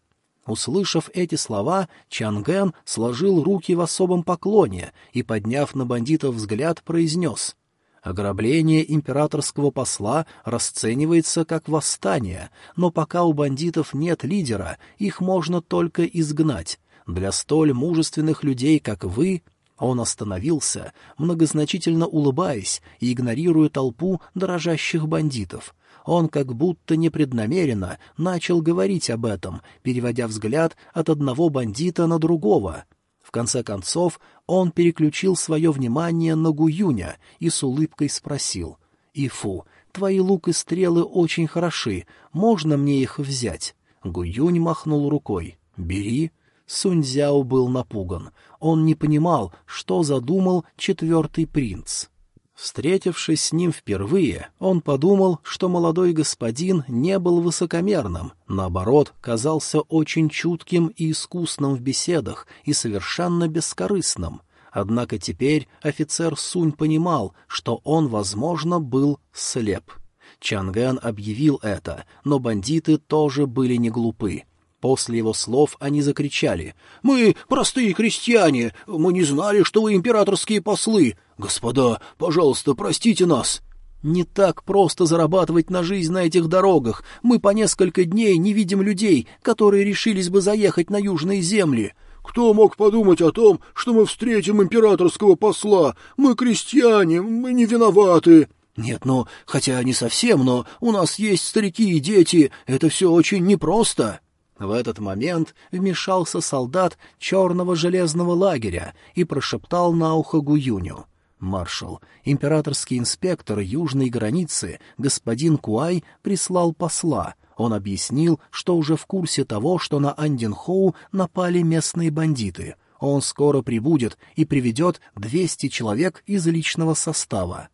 Услышав эти слова, Чанген сложил руки в особом поклоне и, подняв на бандитов взгляд, произнес «Ограбление императорского посла расценивается как восстание, но пока у бандитов нет лидера, их можно только изгнать. Для столь мужественных людей, как вы, он остановился, многозначительно улыбаясь и игнорируя толпу дрожащих бандитов. Он как будто непреднамеренно начал говорить об этом, переводя взгляд от одного бандита на другого. В конце концов, он переключил свое внимание на Гуюня и с улыбкой спросил. «Ифу, твои лук и стрелы очень хороши, можно мне их взять?» Гуюнь махнул рукой. «Бери». Суньцзяо был напуган. Он не понимал, что задумал четвертый принц. Встретившись с ним впервые, он подумал, что молодой господин не был высокомерным, наоборот, казался очень чутким и искусным в беседах и совершенно бескорыстным. Однако теперь офицер Сунь понимал, что он, возможно, был слеп. Чанган объявил это, но бандиты тоже были не глупы. После его слов они закричали. «Мы простые крестьяне! Мы не знали, что вы императорские послы! Господа, пожалуйста, простите нас!» «Не так просто зарабатывать на жизнь на этих дорогах. Мы по несколько дней не видим людей, которые решились бы заехать на южные земли». «Кто мог подумать о том, что мы встретим императорского посла? Мы крестьяне, мы не виноваты». «Нет, ну, хотя не совсем, но у нас есть старики и дети, это все очень непросто». В этот момент вмешался солдат черного железного лагеря и прошептал на ухо Гуюню. «Маршал, императорский инспектор южной границы, господин Куай, прислал посла. Он объяснил, что уже в курсе того, что на Андинхоу напали местные бандиты. Он скоро прибудет и приведет двести человек из личного состава».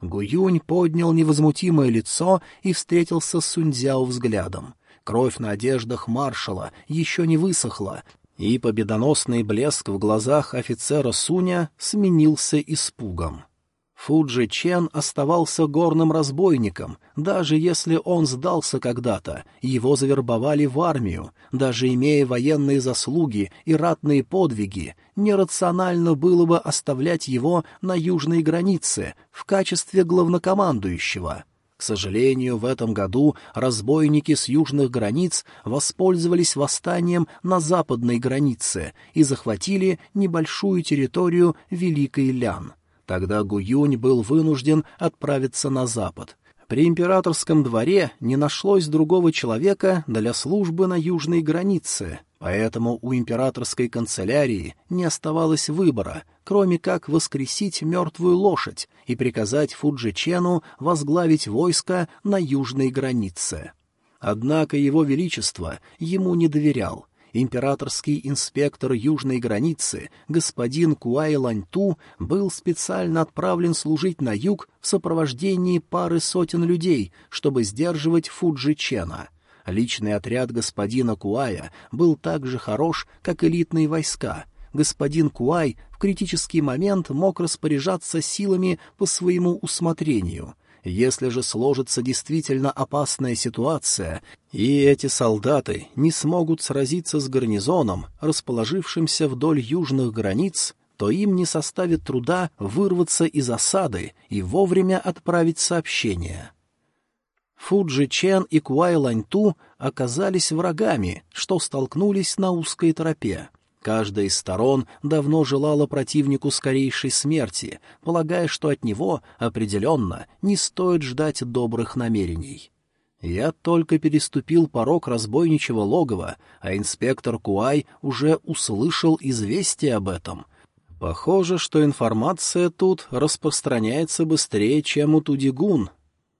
Гуюнь поднял невозмутимое лицо и встретился с Суньцзяо взглядом. Кровь на одеждах маршала еще не высохла, и победоносный блеск в глазах офицера Суня сменился испугом. Фуджи Чен оставался горным разбойником, даже если он сдался когда-то, его завербовали в армию, даже имея военные заслуги и ратные подвиги, нерационально было бы оставлять его на южной границе в качестве главнокомандующего. К сожалению, в этом году разбойники с южных границ воспользовались восстанием на западной границе и захватили небольшую территорию Великой Лян. Тогда Гуюнь был вынужден отправиться на запад. При императорском дворе не нашлось другого человека для службы на южной границе, Поэтому у императорской канцелярии не оставалось выбора, кроме как воскресить мертвую лошадь и приказать Фуджичену возглавить войско на южной границе. Однако его величество ему не доверял. Императорский инспектор южной границы, господин Куай Ланьту, был специально отправлен служить на юг в сопровождении пары сотен людей, чтобы сдерживать Фуджичена — Личный отряд господина Куая был так же хорош, как элитные войска. Господин Куай в критический момент мог распоряжаться силами по своему усмотрению. Если же сложится действительно опасная ситуация, и эти солдаты не смогут сразиться с гарнизоном, расположившимся вдоль южных границ, то им не составит труда вырваться из осады и вовремя отправить сообщение. Фуджи Чен и Куай Ланьту оказались врагами, что столкнулись на узкой тропе. Каждая из сторон давно желала противнику скорейшей смерти, полагая, что от него определенно не стоит ждать добрых намерений. Я только переступил порог разбойничьего логова, а инспектор Куай уже услышал известие об этом. Похоже, что информация тут распространяется быстрее, чем у Тудигун,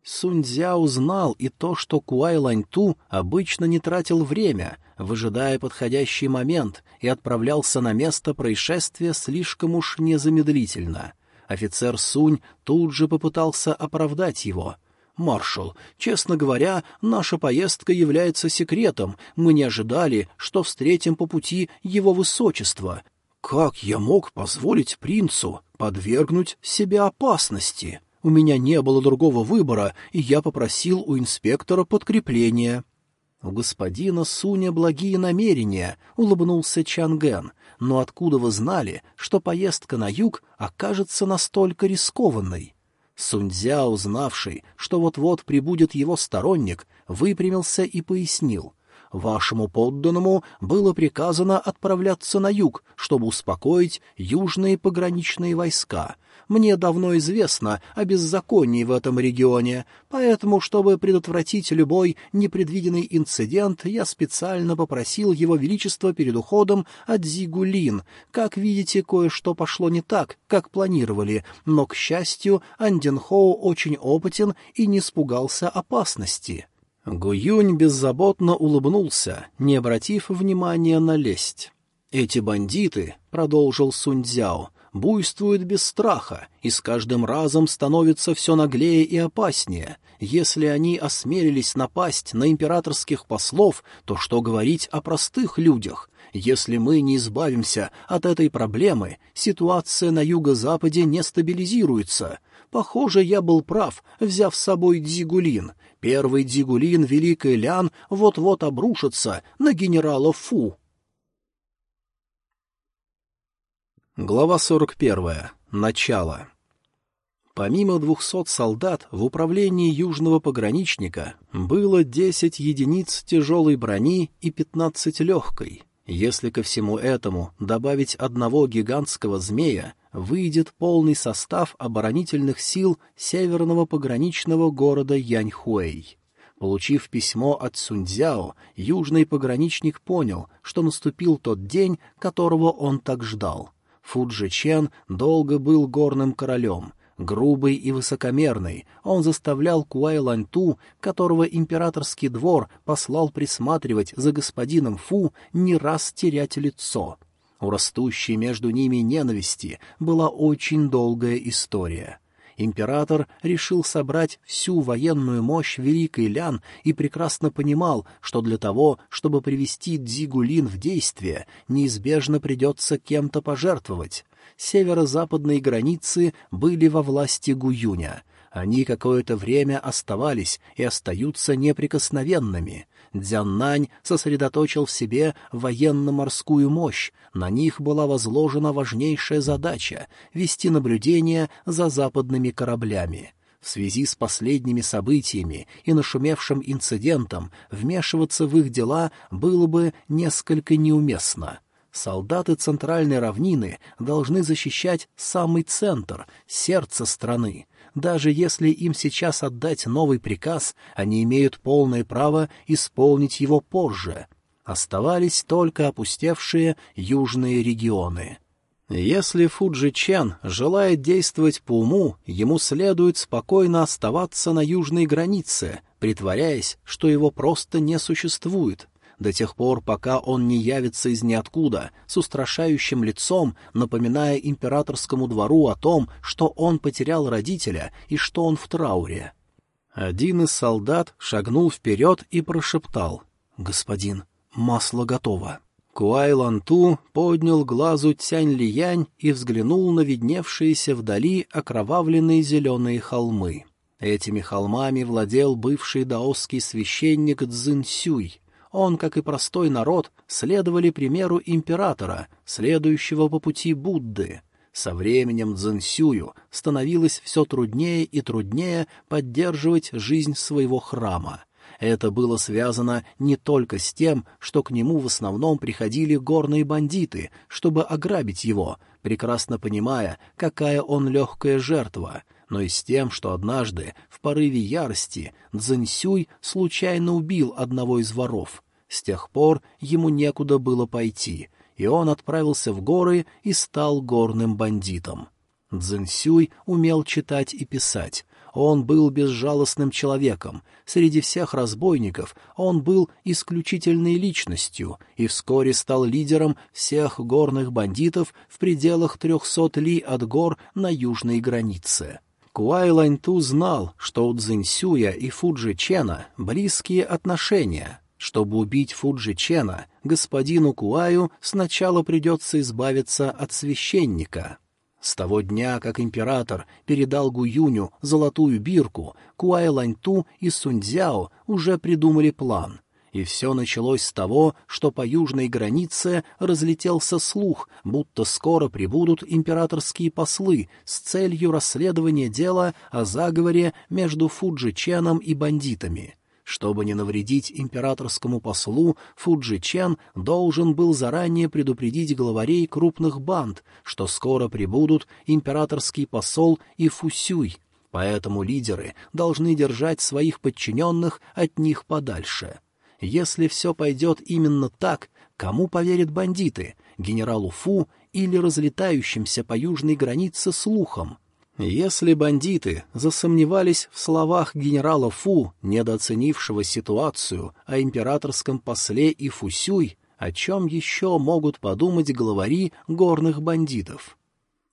Суньцзяо знал и то, что Куай Ланьту обычно не тратил время, выжидая подходящий момент, и отправлялся на место происшествия слишком уж незамедлительно. Офицер Сунь тут же попытался оправдать его. «Маршал, честно говоря, наша поездка является секретом. Мы не ожидали, что встретим по пути его высочество. Как я мог позволить принцу подвергнуть себя опасности?» У меня не было другого выбора, и я попросил у инспектора подкрепления. — У господина Суня благие намерения, — улыбнулся Чанген. — Но откуда вы знали, что поездка на юг окажется настолько рискованной? Суньцзя, узнавший, что вот-вот прибудет его сторонник, выпрямился и пояснил. Вашему подданному было приказано отправляться на юг, чтобы успокоить южные пограничные войска. Мне давно известно о беззаконии в этом регионе, поэтому, чтобы предотвратить любой непредвиденный инцидент, я специально попросил его величество перед уходом от Зигулин. Как видите, кое-что пошло не так, как планировали, но, к счастью, Анденхоу очень опытен и не испугался опасности. Гуюнь беззаботно улыбнулся, не обратив внимания на лесть. «Эти бандиты», — продолжил Суньцзяо, — «буйствуют без страха и с каждым разом становятся все наглее и опаснее. Если они осмелились напасть на императорских послов, то что говорить о простых людях? Если мы не избавимся от этой проблемы, ситуация на юго-западе не стабилизируется. Похоже, я был прав, взяв с собой Дзигулин. Первый Дзигулин Великий Лян вот-вот обрушится на генерала Фу. Глава 41. Начало. Помимо двухсот солдат в управлении южного пограничника было десять единиц тяжелой брони и пятнадцать легкой. Если ко всему этому добавить одного гигантского змея, выйдет полный состав оборонительных сил северного пограничного города Яньхуэй. Получив письмо от Сунцзяо, южный пограничник понял, что наступил тот день, которого он так ждал. Фуджи Чен долго был горным королем, Грубый и высокомерный, он заставлял Куай Ланьту, которого императорский двор послал присматривать за господином Фу, не раз терять лицо. У растущей между ними ненависти была очень долгая история. Император решил собрать всю военную мощь Великой Лян и прекрасно понимал, что для того, чтобы привести Дзигулин в действие, неизбежно придется кем-то пожертвовать северо-западные границы были во власти Гуюня. Они какое-то время оставались и остаются неприкосновенными. Дзяннань сосредоточил в себе военно-морскую мощь, на них была возложена важнейшая задача — вести наблюдение за западными кораблями. В связи с последними событиями и нашумевшим инцидентом вмешиваться в их дела было бы несколько неуместно — Солдаты центральной равнины должны защищать самый центр, сердце страны. Даже если им сейчас отдать новый приказ, они имеют полное право исполнить его позже. Оставались только опустевшие южные регионы. Если Фуджи Чен желает действовать по уму, ему следует спокойно оставаться на южной границе, притворяясь, что его просто не существует, до тех пор, пока он не явится из ниоткуда с устрашающим лицом, напоминая императорскому двору о том, что он потерял родителя и что он в трауре. Один из солдат шагнул вперед и прошептал «Господин, масло готово». Куай Ланту поднял глазу Тянь Лиянь и взглянул на видневшиеся вдали окровавленные зеленые холмы. Этими холмами владел бывший даосский священник Цзин Сюй. Он, как и простой народ, следовали примеру императора, следующего по пути Будды. Со временем Цзиньсюю становилось все труднее и труднее поддерживать жизнь своего храма. Это было связано не только с тем, что к нему в основном приходили горные бандиты, чтобы ограбить его, прекрасно понимая, какая он легкая жертва, но и с тем, что однажды, в порыве ярости, Цзэньсюй случайно убил одного из воров. С тех пор ему некуда было пойти, и он отправился в горы и стал горным бандитом. Цзэньсюй умел читать и писать, он был безжалостным человеком. Среди всех разбойников он был исключительной личностью и вскоре стал лидером всех горных бандитов в пределах трехсот ли от гор на южной границе. Куай Ланьту знал, что у Цзиньсюя и Фуджи Чена близкие отношения. Чтобы убить Фуджи Чена, господину Куаю сначала придется избавиться от священника. С того дня, как император передал Гуюню золотую бирку, Куай Ланьту и Сунцзяо уже придумали план — и все началось с того, что по южной границе разлетелся слух, будто скоро прибудут императорские послы с целью расследования дела о заговоре между Фуджи Ченом и бандитами. Чтобы не навредить императорскому послу, Фуджи Чен должен был заранее предупредить главарей крупных банд, что скоро прибудут императорский посол и Фусюй, поэтому лидеры должны держать своих подчиненных от них подальше. Если все пойдет именно так, кому поверят бандиты, генералу Фу или разлетающимся по южной границе слухам? Если бандиты засомневались в словах генерала Фу, недооценившего ситуацию о императорском после и Фусюй, о чем еще могут подумать главари горных бандитов?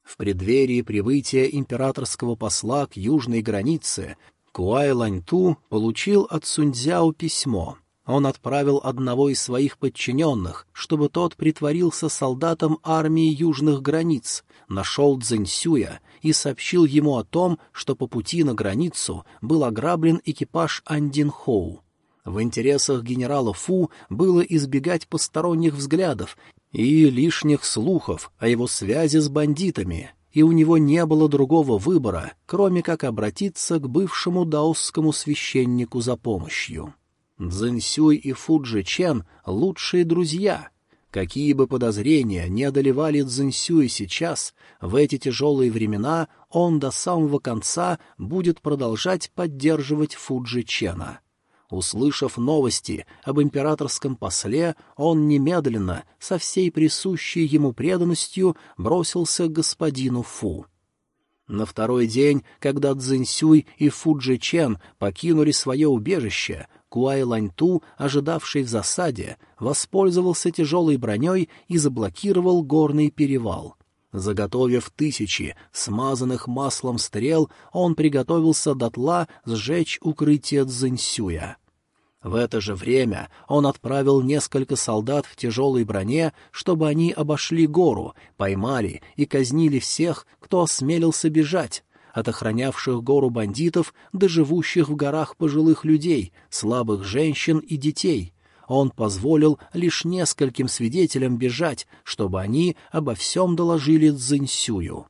В преддверии прибытия императорского посла к южной границе Куай Ланьту получил от Сунцзяо письмо — он отправил одного из своих подчиненных, чтобы тот притворился солдатом армии южных границ, нашел Цзэньсюя и сообщил ему о том, что по пути на границу был ограблен экипаж Андинхоу. В интересах генерала Фу было избегать посторонних взглядов и лишних слухов о его связи с бандитами, и у него не было другого выбора, кроме как обратиться к бывшему даосскому священнику за помощью. Цзэньсюй и Фуджи Чен — лучшие друзья. Какие бы подозрения не одолевали Цзэньсюя сейчас, в эти тяжелые времена он до самого конца будет продолжать поддерживать Фуджи Чена. Услышав новости об императорском после, он немедленно, со всей присущей ему преданностью, бросился к господину Фу. На второй день, когда Цзиньсюй и Фуджи Чен покинули свое убежище, Куай Ланьту, ожидавший в засаде, воспользовался тяжелой броней и заблокировал горный перевал. Заготовив тысячи смазанных маслом стрел, он приготовился дотла сжечь укрытие Цзиньсюя. В это же время он отправил несколько солдат в тяжелой броне, чтобы они обошли гору, поймали и казнили всех, кто осмелился бежать, от охранявших гору бандитов до живущих в горах пожилых людей, слабых женщин и детей. Он позволил лишь нескольким свидетелям бежать, чтобы они обо всем доложили Цзиньсюю.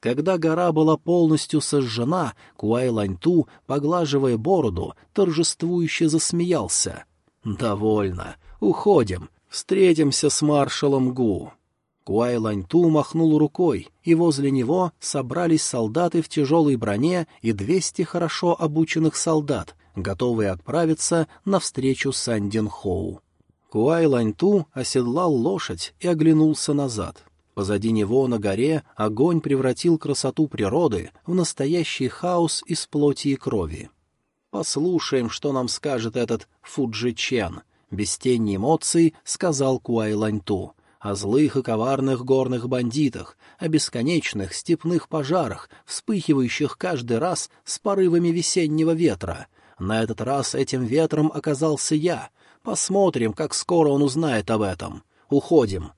Когда гора была полностью сожжена, Куай Ланьту, поглаживая бороду, торжествующе засмеялся. «Довольно. Уходим. Встретимся с маршалом Гу». Куай Ланьту махнул рукой, и возле него собрались солдаты в тяжелой броне и двести хорошо обученных солдат, готовые отправиться навстречу Сандин Хоу. Куай Ланьту оседлал лошадь и оглянулся назад. Позади него на горе огонь превратил красоту природы в настоящий хаос из плоти и крови. «Послушаем, что нам скажет этот Фуджи Чен», — без тени эмоций сказал Куай Ланьту о злых и коварных горных бандитах, о бесконечных степных пожарах, вспыхивающих каждый раз с порывами весеннего ветра. На этот раз этим ветром оказался я, Посмотрим, как скоро он узнает об этом. Уходим.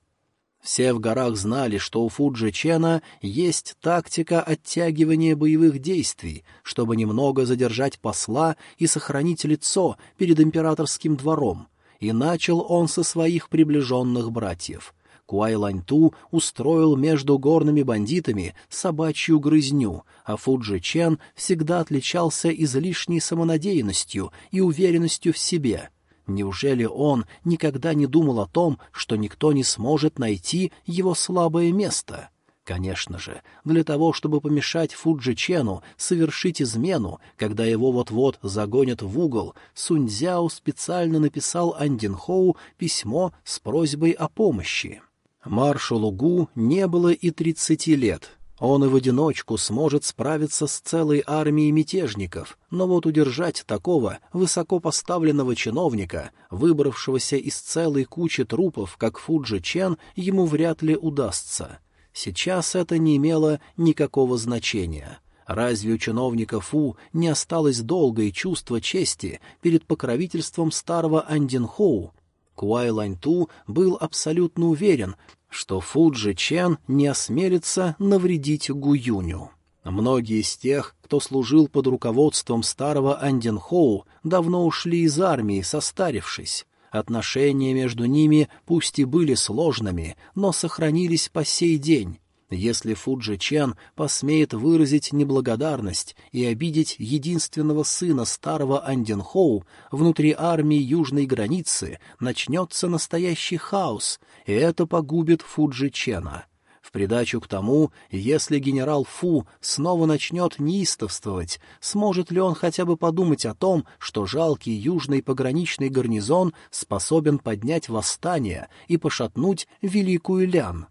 Все в горах знали, что у Фуджи Чена есть тактика оттягивания боевых действий, чтобы немного задержать посла и сохранить лицо перед императорским двором. И начал он со своих приближенных братьев. Куай Ланьту устроил между горными бандитами собачью грызню, а Фуджи Чен всегда отличался излишней самонадеянностью и уверенностью в себе — Неужели он никогда не думал о том, что никто не сможет найти его слабое место? Конечно же, для того, чтобы помешать Фуджи Чену совершить измену, когда его вот-вот загонят в угол, Суньцзяо специально написал Андин Хоу письмо с просьбой о помощи. Маршалу Гу не было и тридцати лет — он и в одиночку сможет справиться с целой армией мятежников, но вот удержать такого высокопоставленного чиновника, выбравшегося из целой кучи трупов, как Фуджи Чен, ему вряд ли удастся. Сейчас это не имело никакого значения. Разве у чиновника Фу не осталось долгое чувство чести перед покровительством старого Андинхоу? Куай Ланьту был абсолютно уверен, что Фуджи Чен не осмелится навредить Гуюню. Многие из тех, кто служил под руководством старого Анденхоу, давно ушли из армии, состарившись. Отношения между ними пусть и были сложными, но сохранились по сей день. Если Фуджи Чен посмеет выразить неблагодарность и обидеть единственного сына старого Анденхоу, внутри армии южной границы начнется настоящий хаос, и это погубит Фуджи Чена. Придачу к тому, если генерал Фу снова начнет неистовствовать, сможет ли он хотя бы подумать о том, что жалкий южный пограничный гарнизон способен поднять восстание и пошатнуть Великую Лян?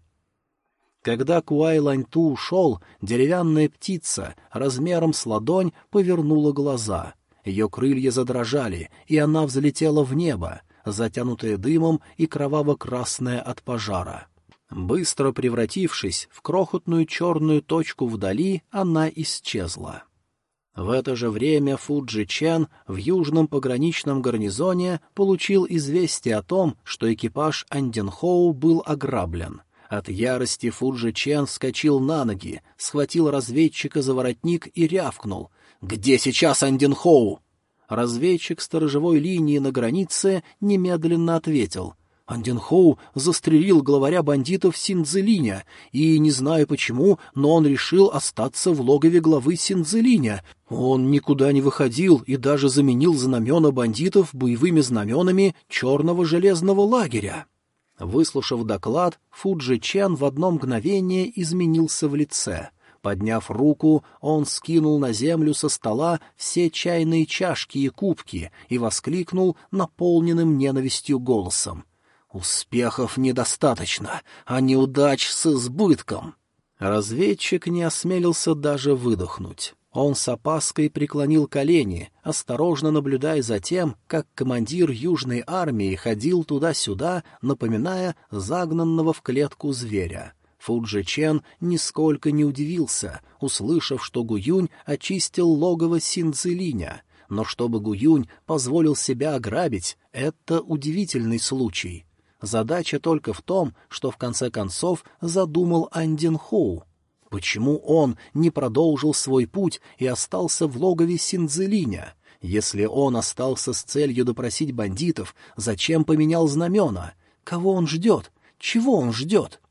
Когда Куай Ланьту ушел, деревянная птица размером с ладонь повернула глаза. Ее крылья задрожали, и она взлетела в небо, затянутая дымом и кроваво-красная от пожара. Быстро превратившись в крохотную черную точку вдали, она исчезла. В это же время Фуджи Чен в южном пограничном гарнизоне получил известие о том, что экипаж Анденхоу был ограблен — от ярости Фуджи Чен вскочил на ноги, схватил разведчика за воротник и рявкнул. «Где сейчас Андин Хоу?» Разведчик сторожевой линии на границе немедленно ответил. Андин Хоу застрелил главаря бандитов Синдзелиня, и, не знаю почему, но он решил остаться в логове главы Синдзелиня. Он никуда не выходил и даже заменил знамена бандитов боевыми знаменами черного железного лагеря. Выслушав доклад, Фуджи Чен в одно мгновение изменился в лице. Подняв руку, он скинул на землю со стола все чайные чашки и кубки и воскликнул наполненным ненавистью голосом. «Успехов недостаточно, а неудач с избытком!» Разведчик не осмелился даже выдохнуть. Он с опаской преклонил колени, осторожно наблюдая за тем, как командир Южной армии ходил туда-сюда, напоминая загнанного в клетку зверя. Фуджи Чен нисколько не удивился, услышав, что Гуюнь очистил логово Синцзилиня. Но чтобы Гуюнь позволил себя ограбить, это удивительный случай. Задача только в том, что в конце концов задумал Андин Хоу — Почему он не продолжил свой путь и остался в логове Синдзелиня? Если он остался с целью допросить бандитов, зачем поменял знамена? Кого он ждет? Чего он ждет?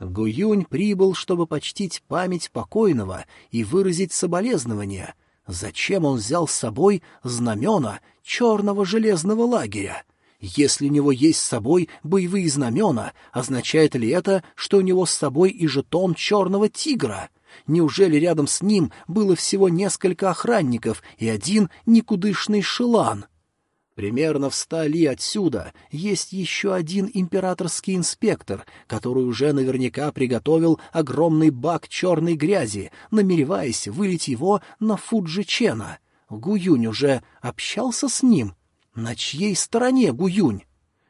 Гуюнь прибыл, чтобы почтить память покойного и выразить соболезнования. Зачем он взял с собой знамена черного железного лагеря? Если у него есть с собой боевые знамена, означает ли это, что у него с собой и жетон черного тигра? Неужели рядом с ним было всего несколько охранников и один никудышный шелан? Примерно в ста ли отсюда есть еще один императорский инспектор, который уже наверняка приготовил огромный бак черной грязи, намереваясь вылить его на Фуджи-Чена. Гуюнь уже общался с ним? На чьей стороне Гуюнь?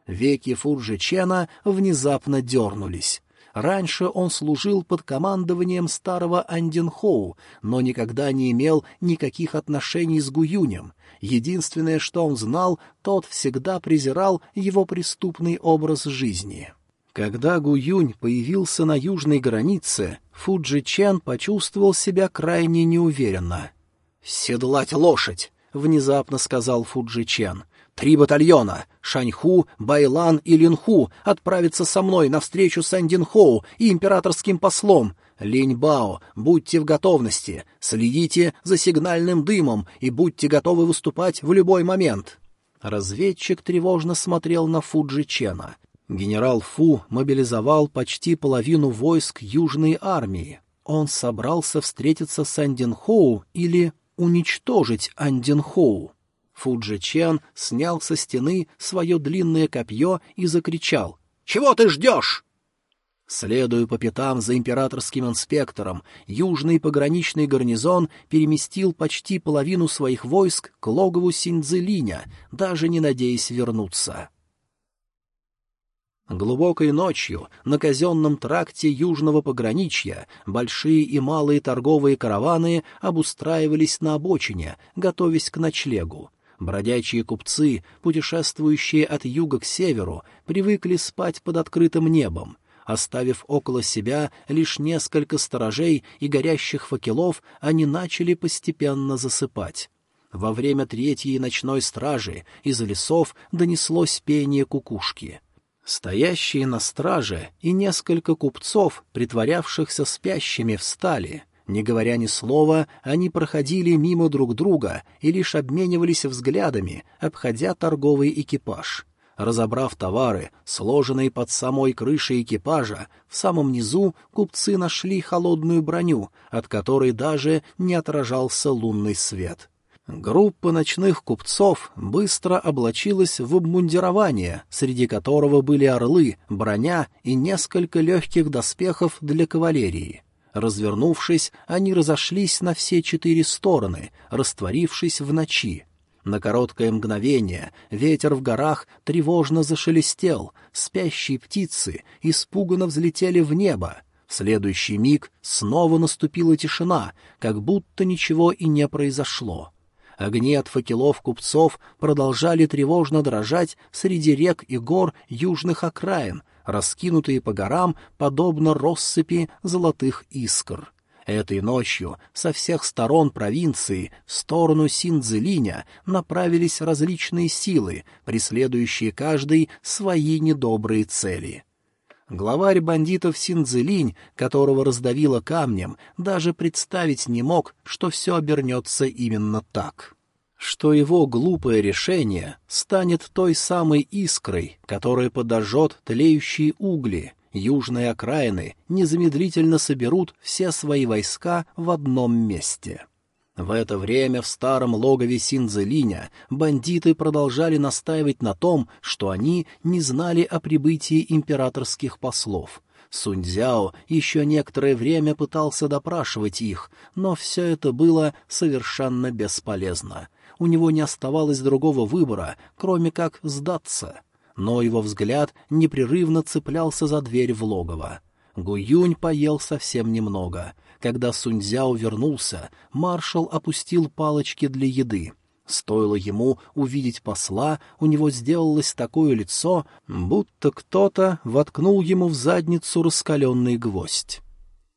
Веки Фуджи-Чена внезапно дернулись. Раньше он служил под командованием старого Андинхоу, но никогда не имел никаких отношений с Гуюнем. Единственное, что он знал, тот всегда презирал его преступный образ жизни. Когда Гуюнь появился на южной границе, Фуджи Чен почувствовал себя крайне неуверенно. «Седлать лошадь!» — внезапно сказал Фуджи Чен — Три батальона — Шаньху, Байлан и Линху — отправятся со мной навстречу с Андинхоу и императорским послом. Линьбао, будьте в готовности, следите за сигнальным дымом и будьте готовы выступать в любой момент. Разведчик тревожно смотрел на Фуджи Чена. Генерал Фу мобилизовал почти половину войск Южной армии. Он собрался встретиться с Андинхоу или уничтожить Андинхоу. Фуджи Чен снял со стены свое длинное копье и закричал «Чего ты ждешь?» Следуя по пятам за императорским инспектором, южный пограничный гарнизон переместил почти половину своих войск к логову Синдзелиня, даже не надеясь вернуться. Глубокой ночью на казенном тракте южного пограничья большие и малые торговые караваны обустраивались на обочине, готовясь к ночлегу. Бродячие купцы, путешествующие от юга к северу, привыкли спать под открытым небом. Оставив около себя лишь несколько сторожей и горящих факелов, они начали постепенно засыпать. Во время третьей ночной стражи из лесов донеслось пение кукушки. Стоящие на страже и несколько купцов, притворявшихся спящими, встали — не говоря ни слова, они проходили мимо друг друга и лишь обменивались взглядами, обходя торговый экипаж. Разобрав товары, сложенные под самой крышей экипажа, в самом низу купцы нашли холодную броню, от которой даже не отражался лунный свет. Группа ночных купцов быстро облачилась в обмундирование, среди которого были орлы, броня и несколько легких доспехов для кавалерии. Развернувшись, они разошлись на все четыре стороны, растворившись в ночи. На короткое мгновение ветер в горах тревожно зашелестел, спящие птицы испуганно взлетели в небо. В следующий миг снова наступила тишина, как будто ничего и не произошло. Огни от факелов купцов продолжали тревожно дрожать среди рек и гор южных окраин, раскинутые по горам, подобно россыпи золотых искр. Этой ночью со всех сторон провинции в сторону Синдзелиня направились различные силы, преследующие каждый свои недобрые цели. Главарь бандитов Синдзелинь, которого раздавило камнем, даже представить не мог, что все обернется именно так что его глупое решение станет той самой искрой, которая подожжет тлеющие угли, южные окраины незамедлительно соберут все свои войска в одном месте. В это время в старом логове Синзелиня бандиты продолжали настаивать на том, что они не знали о прибытии императорских послов. Суньцзяо еще некоторое время пытался допрашивать их, но все это было совершенно бесполезно у него не оставалось другого выбора, кроме как сдаться. Но его взгляд непрерывно цеплялся за дверь в логово. Гуюнь поел совсем немного. Когда Суньцзяо вернулся, маршал опустил палочки для еды. Стоило ему увидеть посла, у него сделалось такое лицо, будто кто-то воткнул ему в задницу раскаленный гвоздь.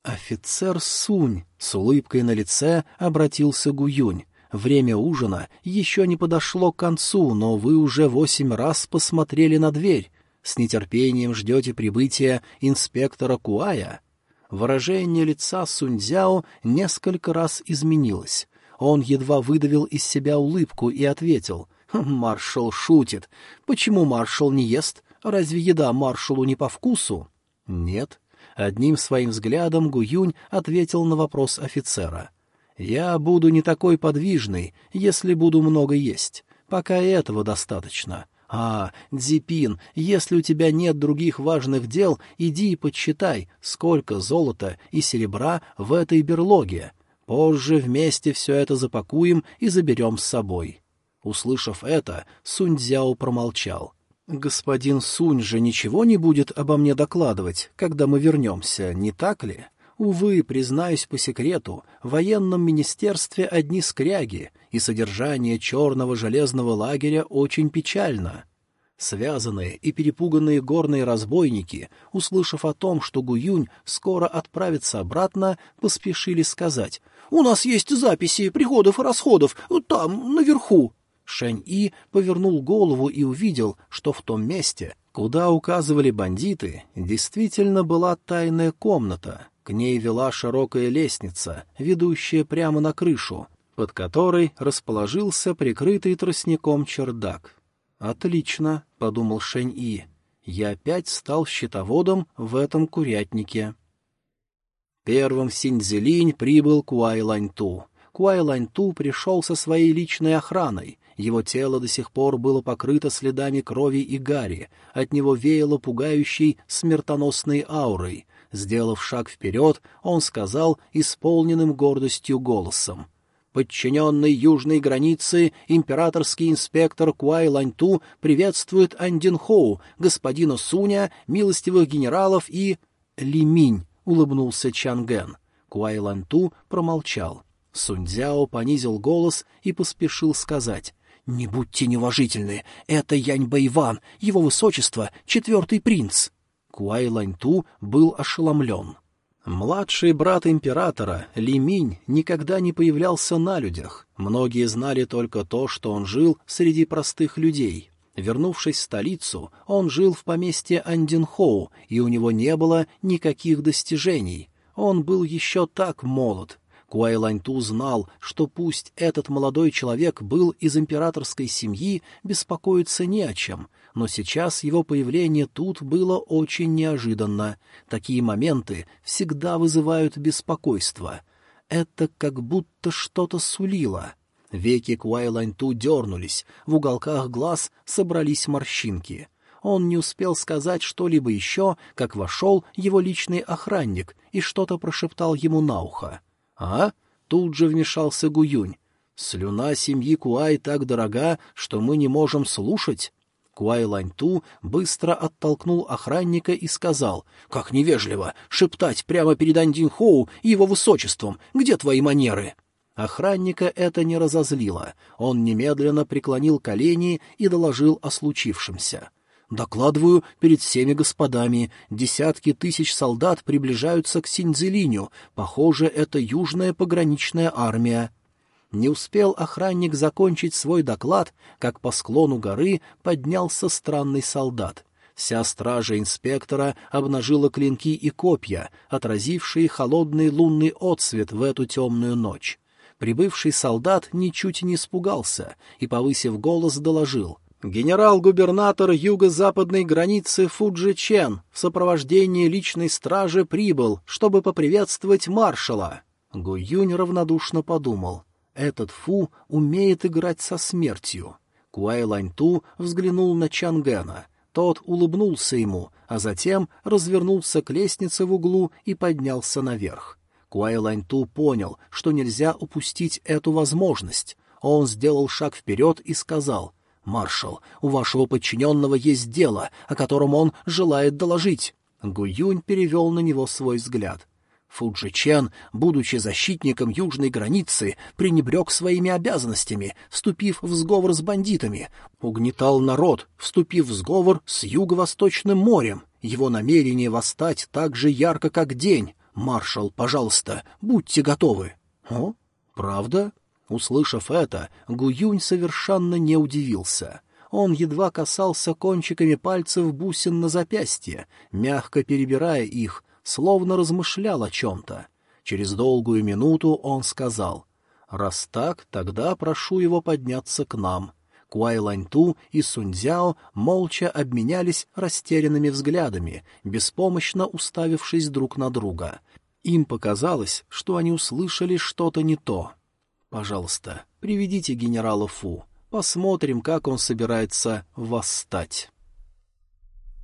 «Офицер Сунь!» — с улыбкой на лице обратился Гуюнь. Время ужина еще не подошло к концу, но вы уже восемь раз посмотрели на дверь. С нетерпением ждете прибытия инспектора Куая?» Выражение лица Суньцзяо несколько раз изменилось. Он едва выдавил из себя улыбку и ответил. «Хм, «Маршал шутит. Почему маршал не ест? Разве еда маршалу не по вкусу?» «Нет». Одним своим взглядом Гуюнь ответил на вопрос офицера. Я буду не такой подвижный, если буду много есть. Пока этого достаточно. А, Дзипин, если у тебя нет других важных дел, иди и подсчитай, сколько золота и серебра в этой берлоге. Позже вместе все это запакуем и заберем с собой. Услышав это, Суньцзяо промолчал. «Господин Сунь же ничего не будет обо мне докладывать, когда мы вернемся, не так ли?» Увы, признаюсь по секрету, в военном министерстве одни скряги, и содержание черного железного лагеря очень печально. Связанные и перепуганные горные разбойники, услышав о том, что Гуюнь скоро отправится обратно, поспешили сказать «У нас есть записи приходов и расходов, там, наверху». Шэнь-И повернул голову и увидел, что в том месте, куда указывали бандиты, действительно была тайная комната, к ней вела широкая лестница, ведущая прямо на крышу, под которой расположился прикрытый тростником чердак. «Отлично», — подумал Шэнь-И, — «я опять стал счетоводом в этом курятнике». Первым в Синьцзилинь прибыл Куай Ланьту. Куай Ланьту пришел со своей личной охраной. Его тело до сих пор было покрыто следами крови и гари, от него веяло пугающей смертоносной аурой, Сделав шаг вперед, он сказал исполненным гордостью голосом. Подчиненный южной границы императорский инспектор Куай Ланьту приветствует Андинхоу, господина Суня, милостивых генералов и... Лиминь, — улыбнулся Чанген. Куай Ланьту промолчал. Суньцзяо понизил голос и поспешил сказать. «Не будьте неуважительны, это Янь Бэйван, его высочество, четвертый принц». Куай Ланьту был ошеломлен. Младший брат императора, Ли Минь, никогда не появлялся на людях. Многие знали только то, что он жил среди простых людей. Вернувшись в столицу, он жил в поместье Андинхоу, и у него не было никаких достижений. Он был еще так молод. Куайланьту знал, что пусть этот молодой человек был из императорской семьи, беспокоиться не о чем, но сейчас его появление тут было очень неожиданно. Такие моменты всегда вызывают беспокойство. Это как будто что-то сулило. Веки Куайланьту дернулись, в уголках глаз собрались морщинки. Он не успел сказать что-либо еще, как вошел его личный охранник и что-то прошептал ему на ухо. «А?» — тут же вмешался Гуюнь. «Слюна семьи Куай так дорога, что мы не можем слушать». Куай Ланьту быстро оттолкнул охранника и сказал, «Как невежливо, шептать прямо перед Андинхоу и его высочеством, где твои манеры?» Охранника это не разозлило. Он немедленно преклонил колени и доложил о случившемся. Докладываю перед всеми господами. Десятки тысяч солдат приближаются к Синьцзилиню. Похоже, это южная пограничная армия. Не успел охранник закончить свой доклад, как по склону горы поднялся странный солдат. Вся стража инспектора обнажила клинки и копья, отразившие холодный лунный отсвет в эту темную ночь. Прибывший солдат ничуть не испугался и, повысив голос, доложил — Генерал-губернатор юго-западной границы Фуджи Чен в сопровождении личной стражи прибыл, чтобы поприветствовать маршала. Гуюнь равнодушно подумал. Этот Фу умеет играть со смертью. Куай Ланьту взглянул на Чангена. Тот улыбнулся ему, а затем развернулся к лестнице в углу и поднялся наверх. Куай Ланьту понял, что нельзя упустить эту возможность. Он сделал шаг вперед и сказал — «Маршал, у вашего подчиненного есть дело, о котором он желает доложить». Гуюнь перевел на него свой взгляд. Фуджи будучи защитником южной границы, пренебрег своими обязанностями, вступив в сговор с бандитами, угнетал народ, вступив в сговор с Юго-Восточным морем. Его намерение восстать так же ярко, как день. Маршал, пожалуйста, будьте готовы. — О, правда? Услышав это, Гуюнь совершенно не удивился. Он едва касался кончиками пальцев бусин на запястье, мягко перебирая их, словно размышлял о чем-то. Через долгую минуту он сказал, «Раз так, тогда прошу его подняться к нам». Куай Ланьту и Суньцзяо молча обменялись растерянными взглядами, беспомощно уставившись друг на друга. Им показалось, что они услышали что-то не то. «Пожалуйста, приведите генерала Фу», — Посмотрим, как он собирается восстать.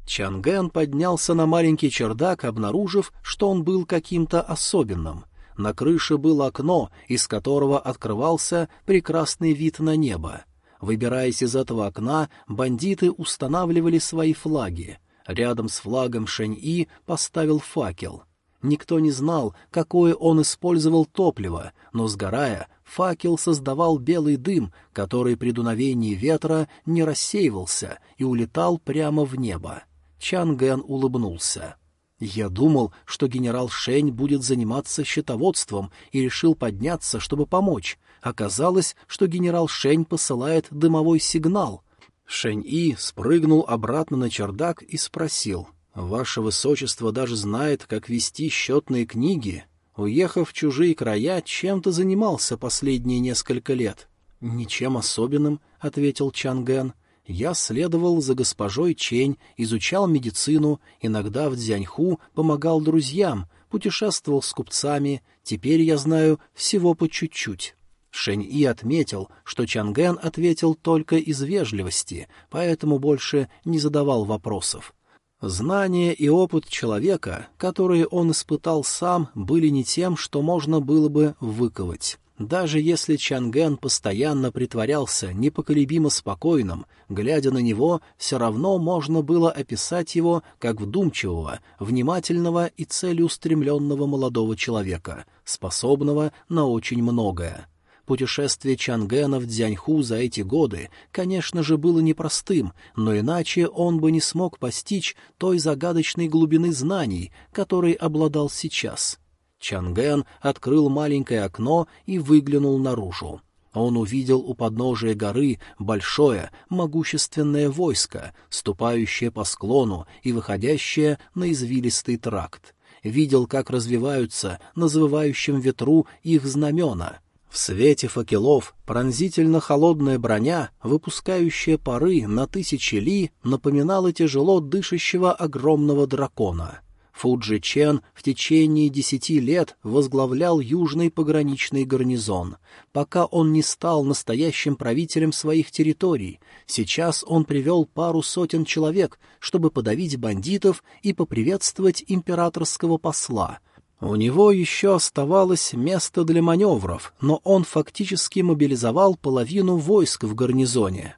Чанген поднялся на маленький чердак, обнаружив, что он был каким-то особенным. На крыше было окно, из которого открывался прекрасный вид на небо. Выбираясь из этого окна, бандиты устанавливали свои флаги. Рядом с флагом Шэнь-И поставил факел. Никто не знал, какое он использовал топливо, но, сгорая, факел создавал белый дым, который при дуновении ветра не рассеивался и улетал прямо в небо. Чанген улыбнулся. Я думал, что генерал Шень будет заниматься счетоводством и решил подняться, чтобы помочь. Оказалось, что генерал Шень посылает дымовой сигнал. Шень-И спрыгнул обратно на чердак и спросил. «Ваше Высочество даже знает, как вести счетные книги. Уехав в чужие края, чем то занимался последние несколько лет?» «Ничем особенным», — ответил Чанген я следовал за госпожой Чень, изучал медицину, иногда в Дзяньху помогал друзьям, путешествовал с купцами, теперь я знаю всего по чуть-чуть. Шэнь-И отметил, что Чанген ответил только из вежливости, поэтому больше не задавал вопросов. Знания и опыт человека, которые он испытал сам, были не тем, что можно было бы выковать. Даже если Чанген постоянно притворялся непоколебимо спокойным, глядя на него, все равно можно было описать его как вдумчивого, внимательного и целеустремленного молодого человека, способного на очень многое. Путешествие Чангена в Дзяньху за эти годы, конечно же, было непростым, но иначе он бы не смог постичь той загадочной глубины знаний, которой обладал сейчас — Чанген открыл маленькое окно и выглянул наружу. Он увидел у подножия горы большое, могущественное войско, ступающее по склону и выходящее на извилистый тракт. Видел, как развиваются на завывающем ветру их знамена. В свете факелов пронзительно холодная броня, выпускающая пары на тысячи ли, напоминала тяжело дышащего огромного дракона — Фуджи Чен в течение десяти лет возглавлял южный пограничный гарнизон, пока он не стал настоящим правителем своих территорий. Сейчас он привел пару сотен человек, чтобы подавить бандитов и поприветствовать императорского посла. У него еще оставалось место для маневров, но он фактически мобилизовал половину войск в гарнизоне.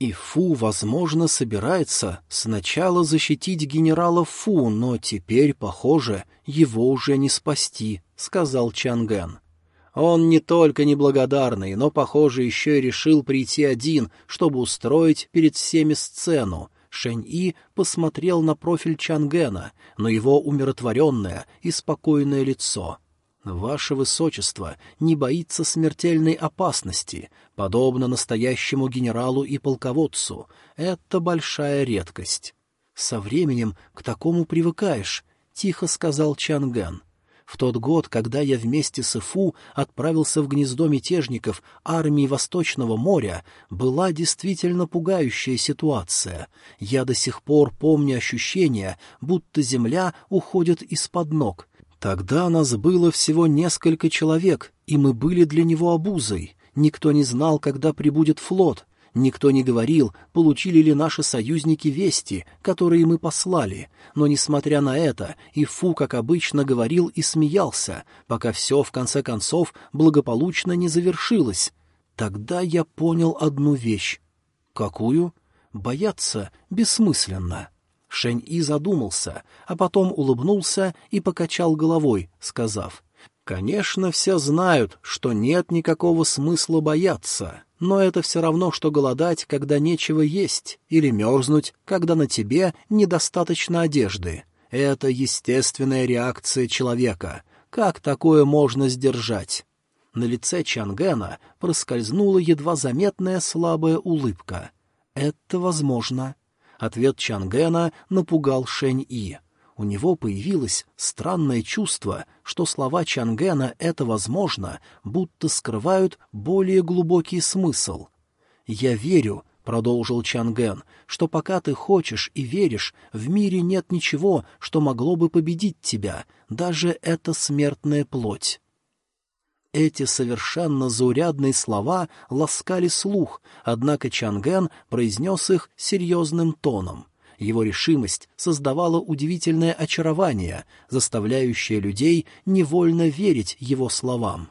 И Фу, возможно, собирается сначала защитить генерала Фу, но теперь, похоже, его уже не спасти, — сказал Чангэн. Он не только неблагодарный, но, похоже, еще и решил прийти один, чтобы устроить перед всеми сцену. Шэнь-И посмотрел на профиль Чангена, на его умиротворенное и спокойное лицо — Ваше Высочество не боится смертельной опасности, подобно настоящему генералу и полководцу. Это большая редкость. Со временем к такому привыкаешь, — тихо сказал Чанган. В тот год, когда я вместе с Ифу отправился в гнездо мятежников армии Восточного моря, была действительно пугающая ситуация. Я до сих пор помню ощущение, будто земля уходит из-под ног, Тогда нас было всего несколько человек, и мы были для него обузой. Никто не знал, когда прибудет флот. Никто не говорил, получили ли наши союзники вести, которые мы послали. Но, несмотря на это, Ифу, как обычно, говорил и смеялся, пока все, в конце концов, благополучно не завершилось. Тогда я понял одну вещь. Какую? Бояться бессмысленно. Шэнь-И задумался, а потом улыбнулся и покачал головой, сказав, «Конечно, все знают, что нет никакого смысла бояться, но это все равно, что голодать, когда нечего есть, или мерзнуть, когда на тебе недостаточно одежды. Это естественная реакция человека. Как такое можно сдержать?» На лице Чангена проскользнула едва заметная слабая улыбка. «Это возможно». Ответ Чангена напугал Шэнь-И. У него появилось странное чувство, что слова Чангена «это возможно» будто скрывают более глубокий смысл. «Я верю», — продолжил Чанген, — «что пока ты хочешь и веришь, в мире нет ничего, что могло бы победить тебя, даже эта смертная плоть». Эти совершенно заурядные слова ласкали слух, однако Чанген произнес их серьезным тоном. Его решимость создавала удивительное очарование, заставляющее людей невольно верить его словам.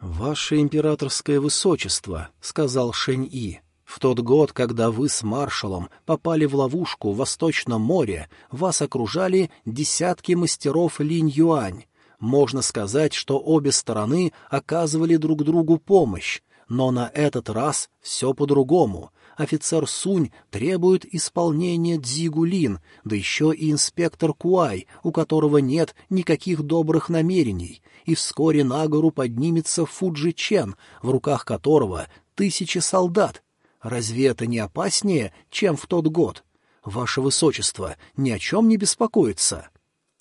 «Ваше императорское высочество», — сказал Шэнь-И, — «в тот год, когда вы с маршалом попали в ловушку в Восточном море, вас окружали десятки мастеров Линь-Юань. Можно сказать, что обе стороны оказывали друг другу помощь, но на этот раз все по-другому. Офицер Сунь требует исполнения Дзигулин, да еще и инспектор Куай, у которого нет никаких добрых намерений, и вскоре на гору поднимется Фуджи Чен, в руках которого тысячи солдат. Разве это не опаснее, чем в тот год? Ваше Высочество ни о чем не беспокоится.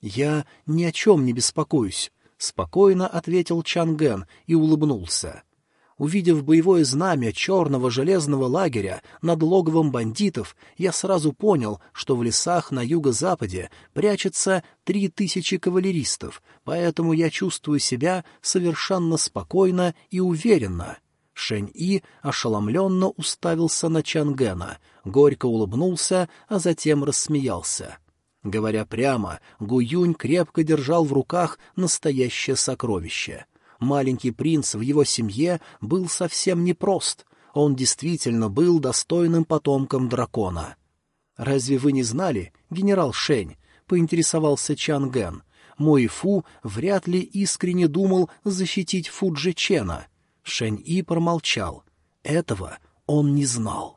«Я ни о чем не беспокоюсь», — спокойно ответил Чанген и улыбнулся. Увидев боевое знамя черного железного лагеря над логовом бандитов, я сразу понял, что в лесах на юго-западе прячется три тысячи кавалеристов, поэтому я чувствую себя совершенно спокойно и уверенно. Шэнь-И ошеломленно уставился на Чангена, горько улыбнулся, а затем рассмеялся. Говоря прямо, Гуюнь крепко держал в руках настоящее сокровище. Маленький принц в его семье был совсем непрост. Он действительно был достойным потомком дракона. «Разве вы не знали, генерал Шень?» — поинтересовался Чан Ген. «Мой Фу вряд ли искренне думал защитить Фуджи Чена». Шень И промолчал. Этого он не знал.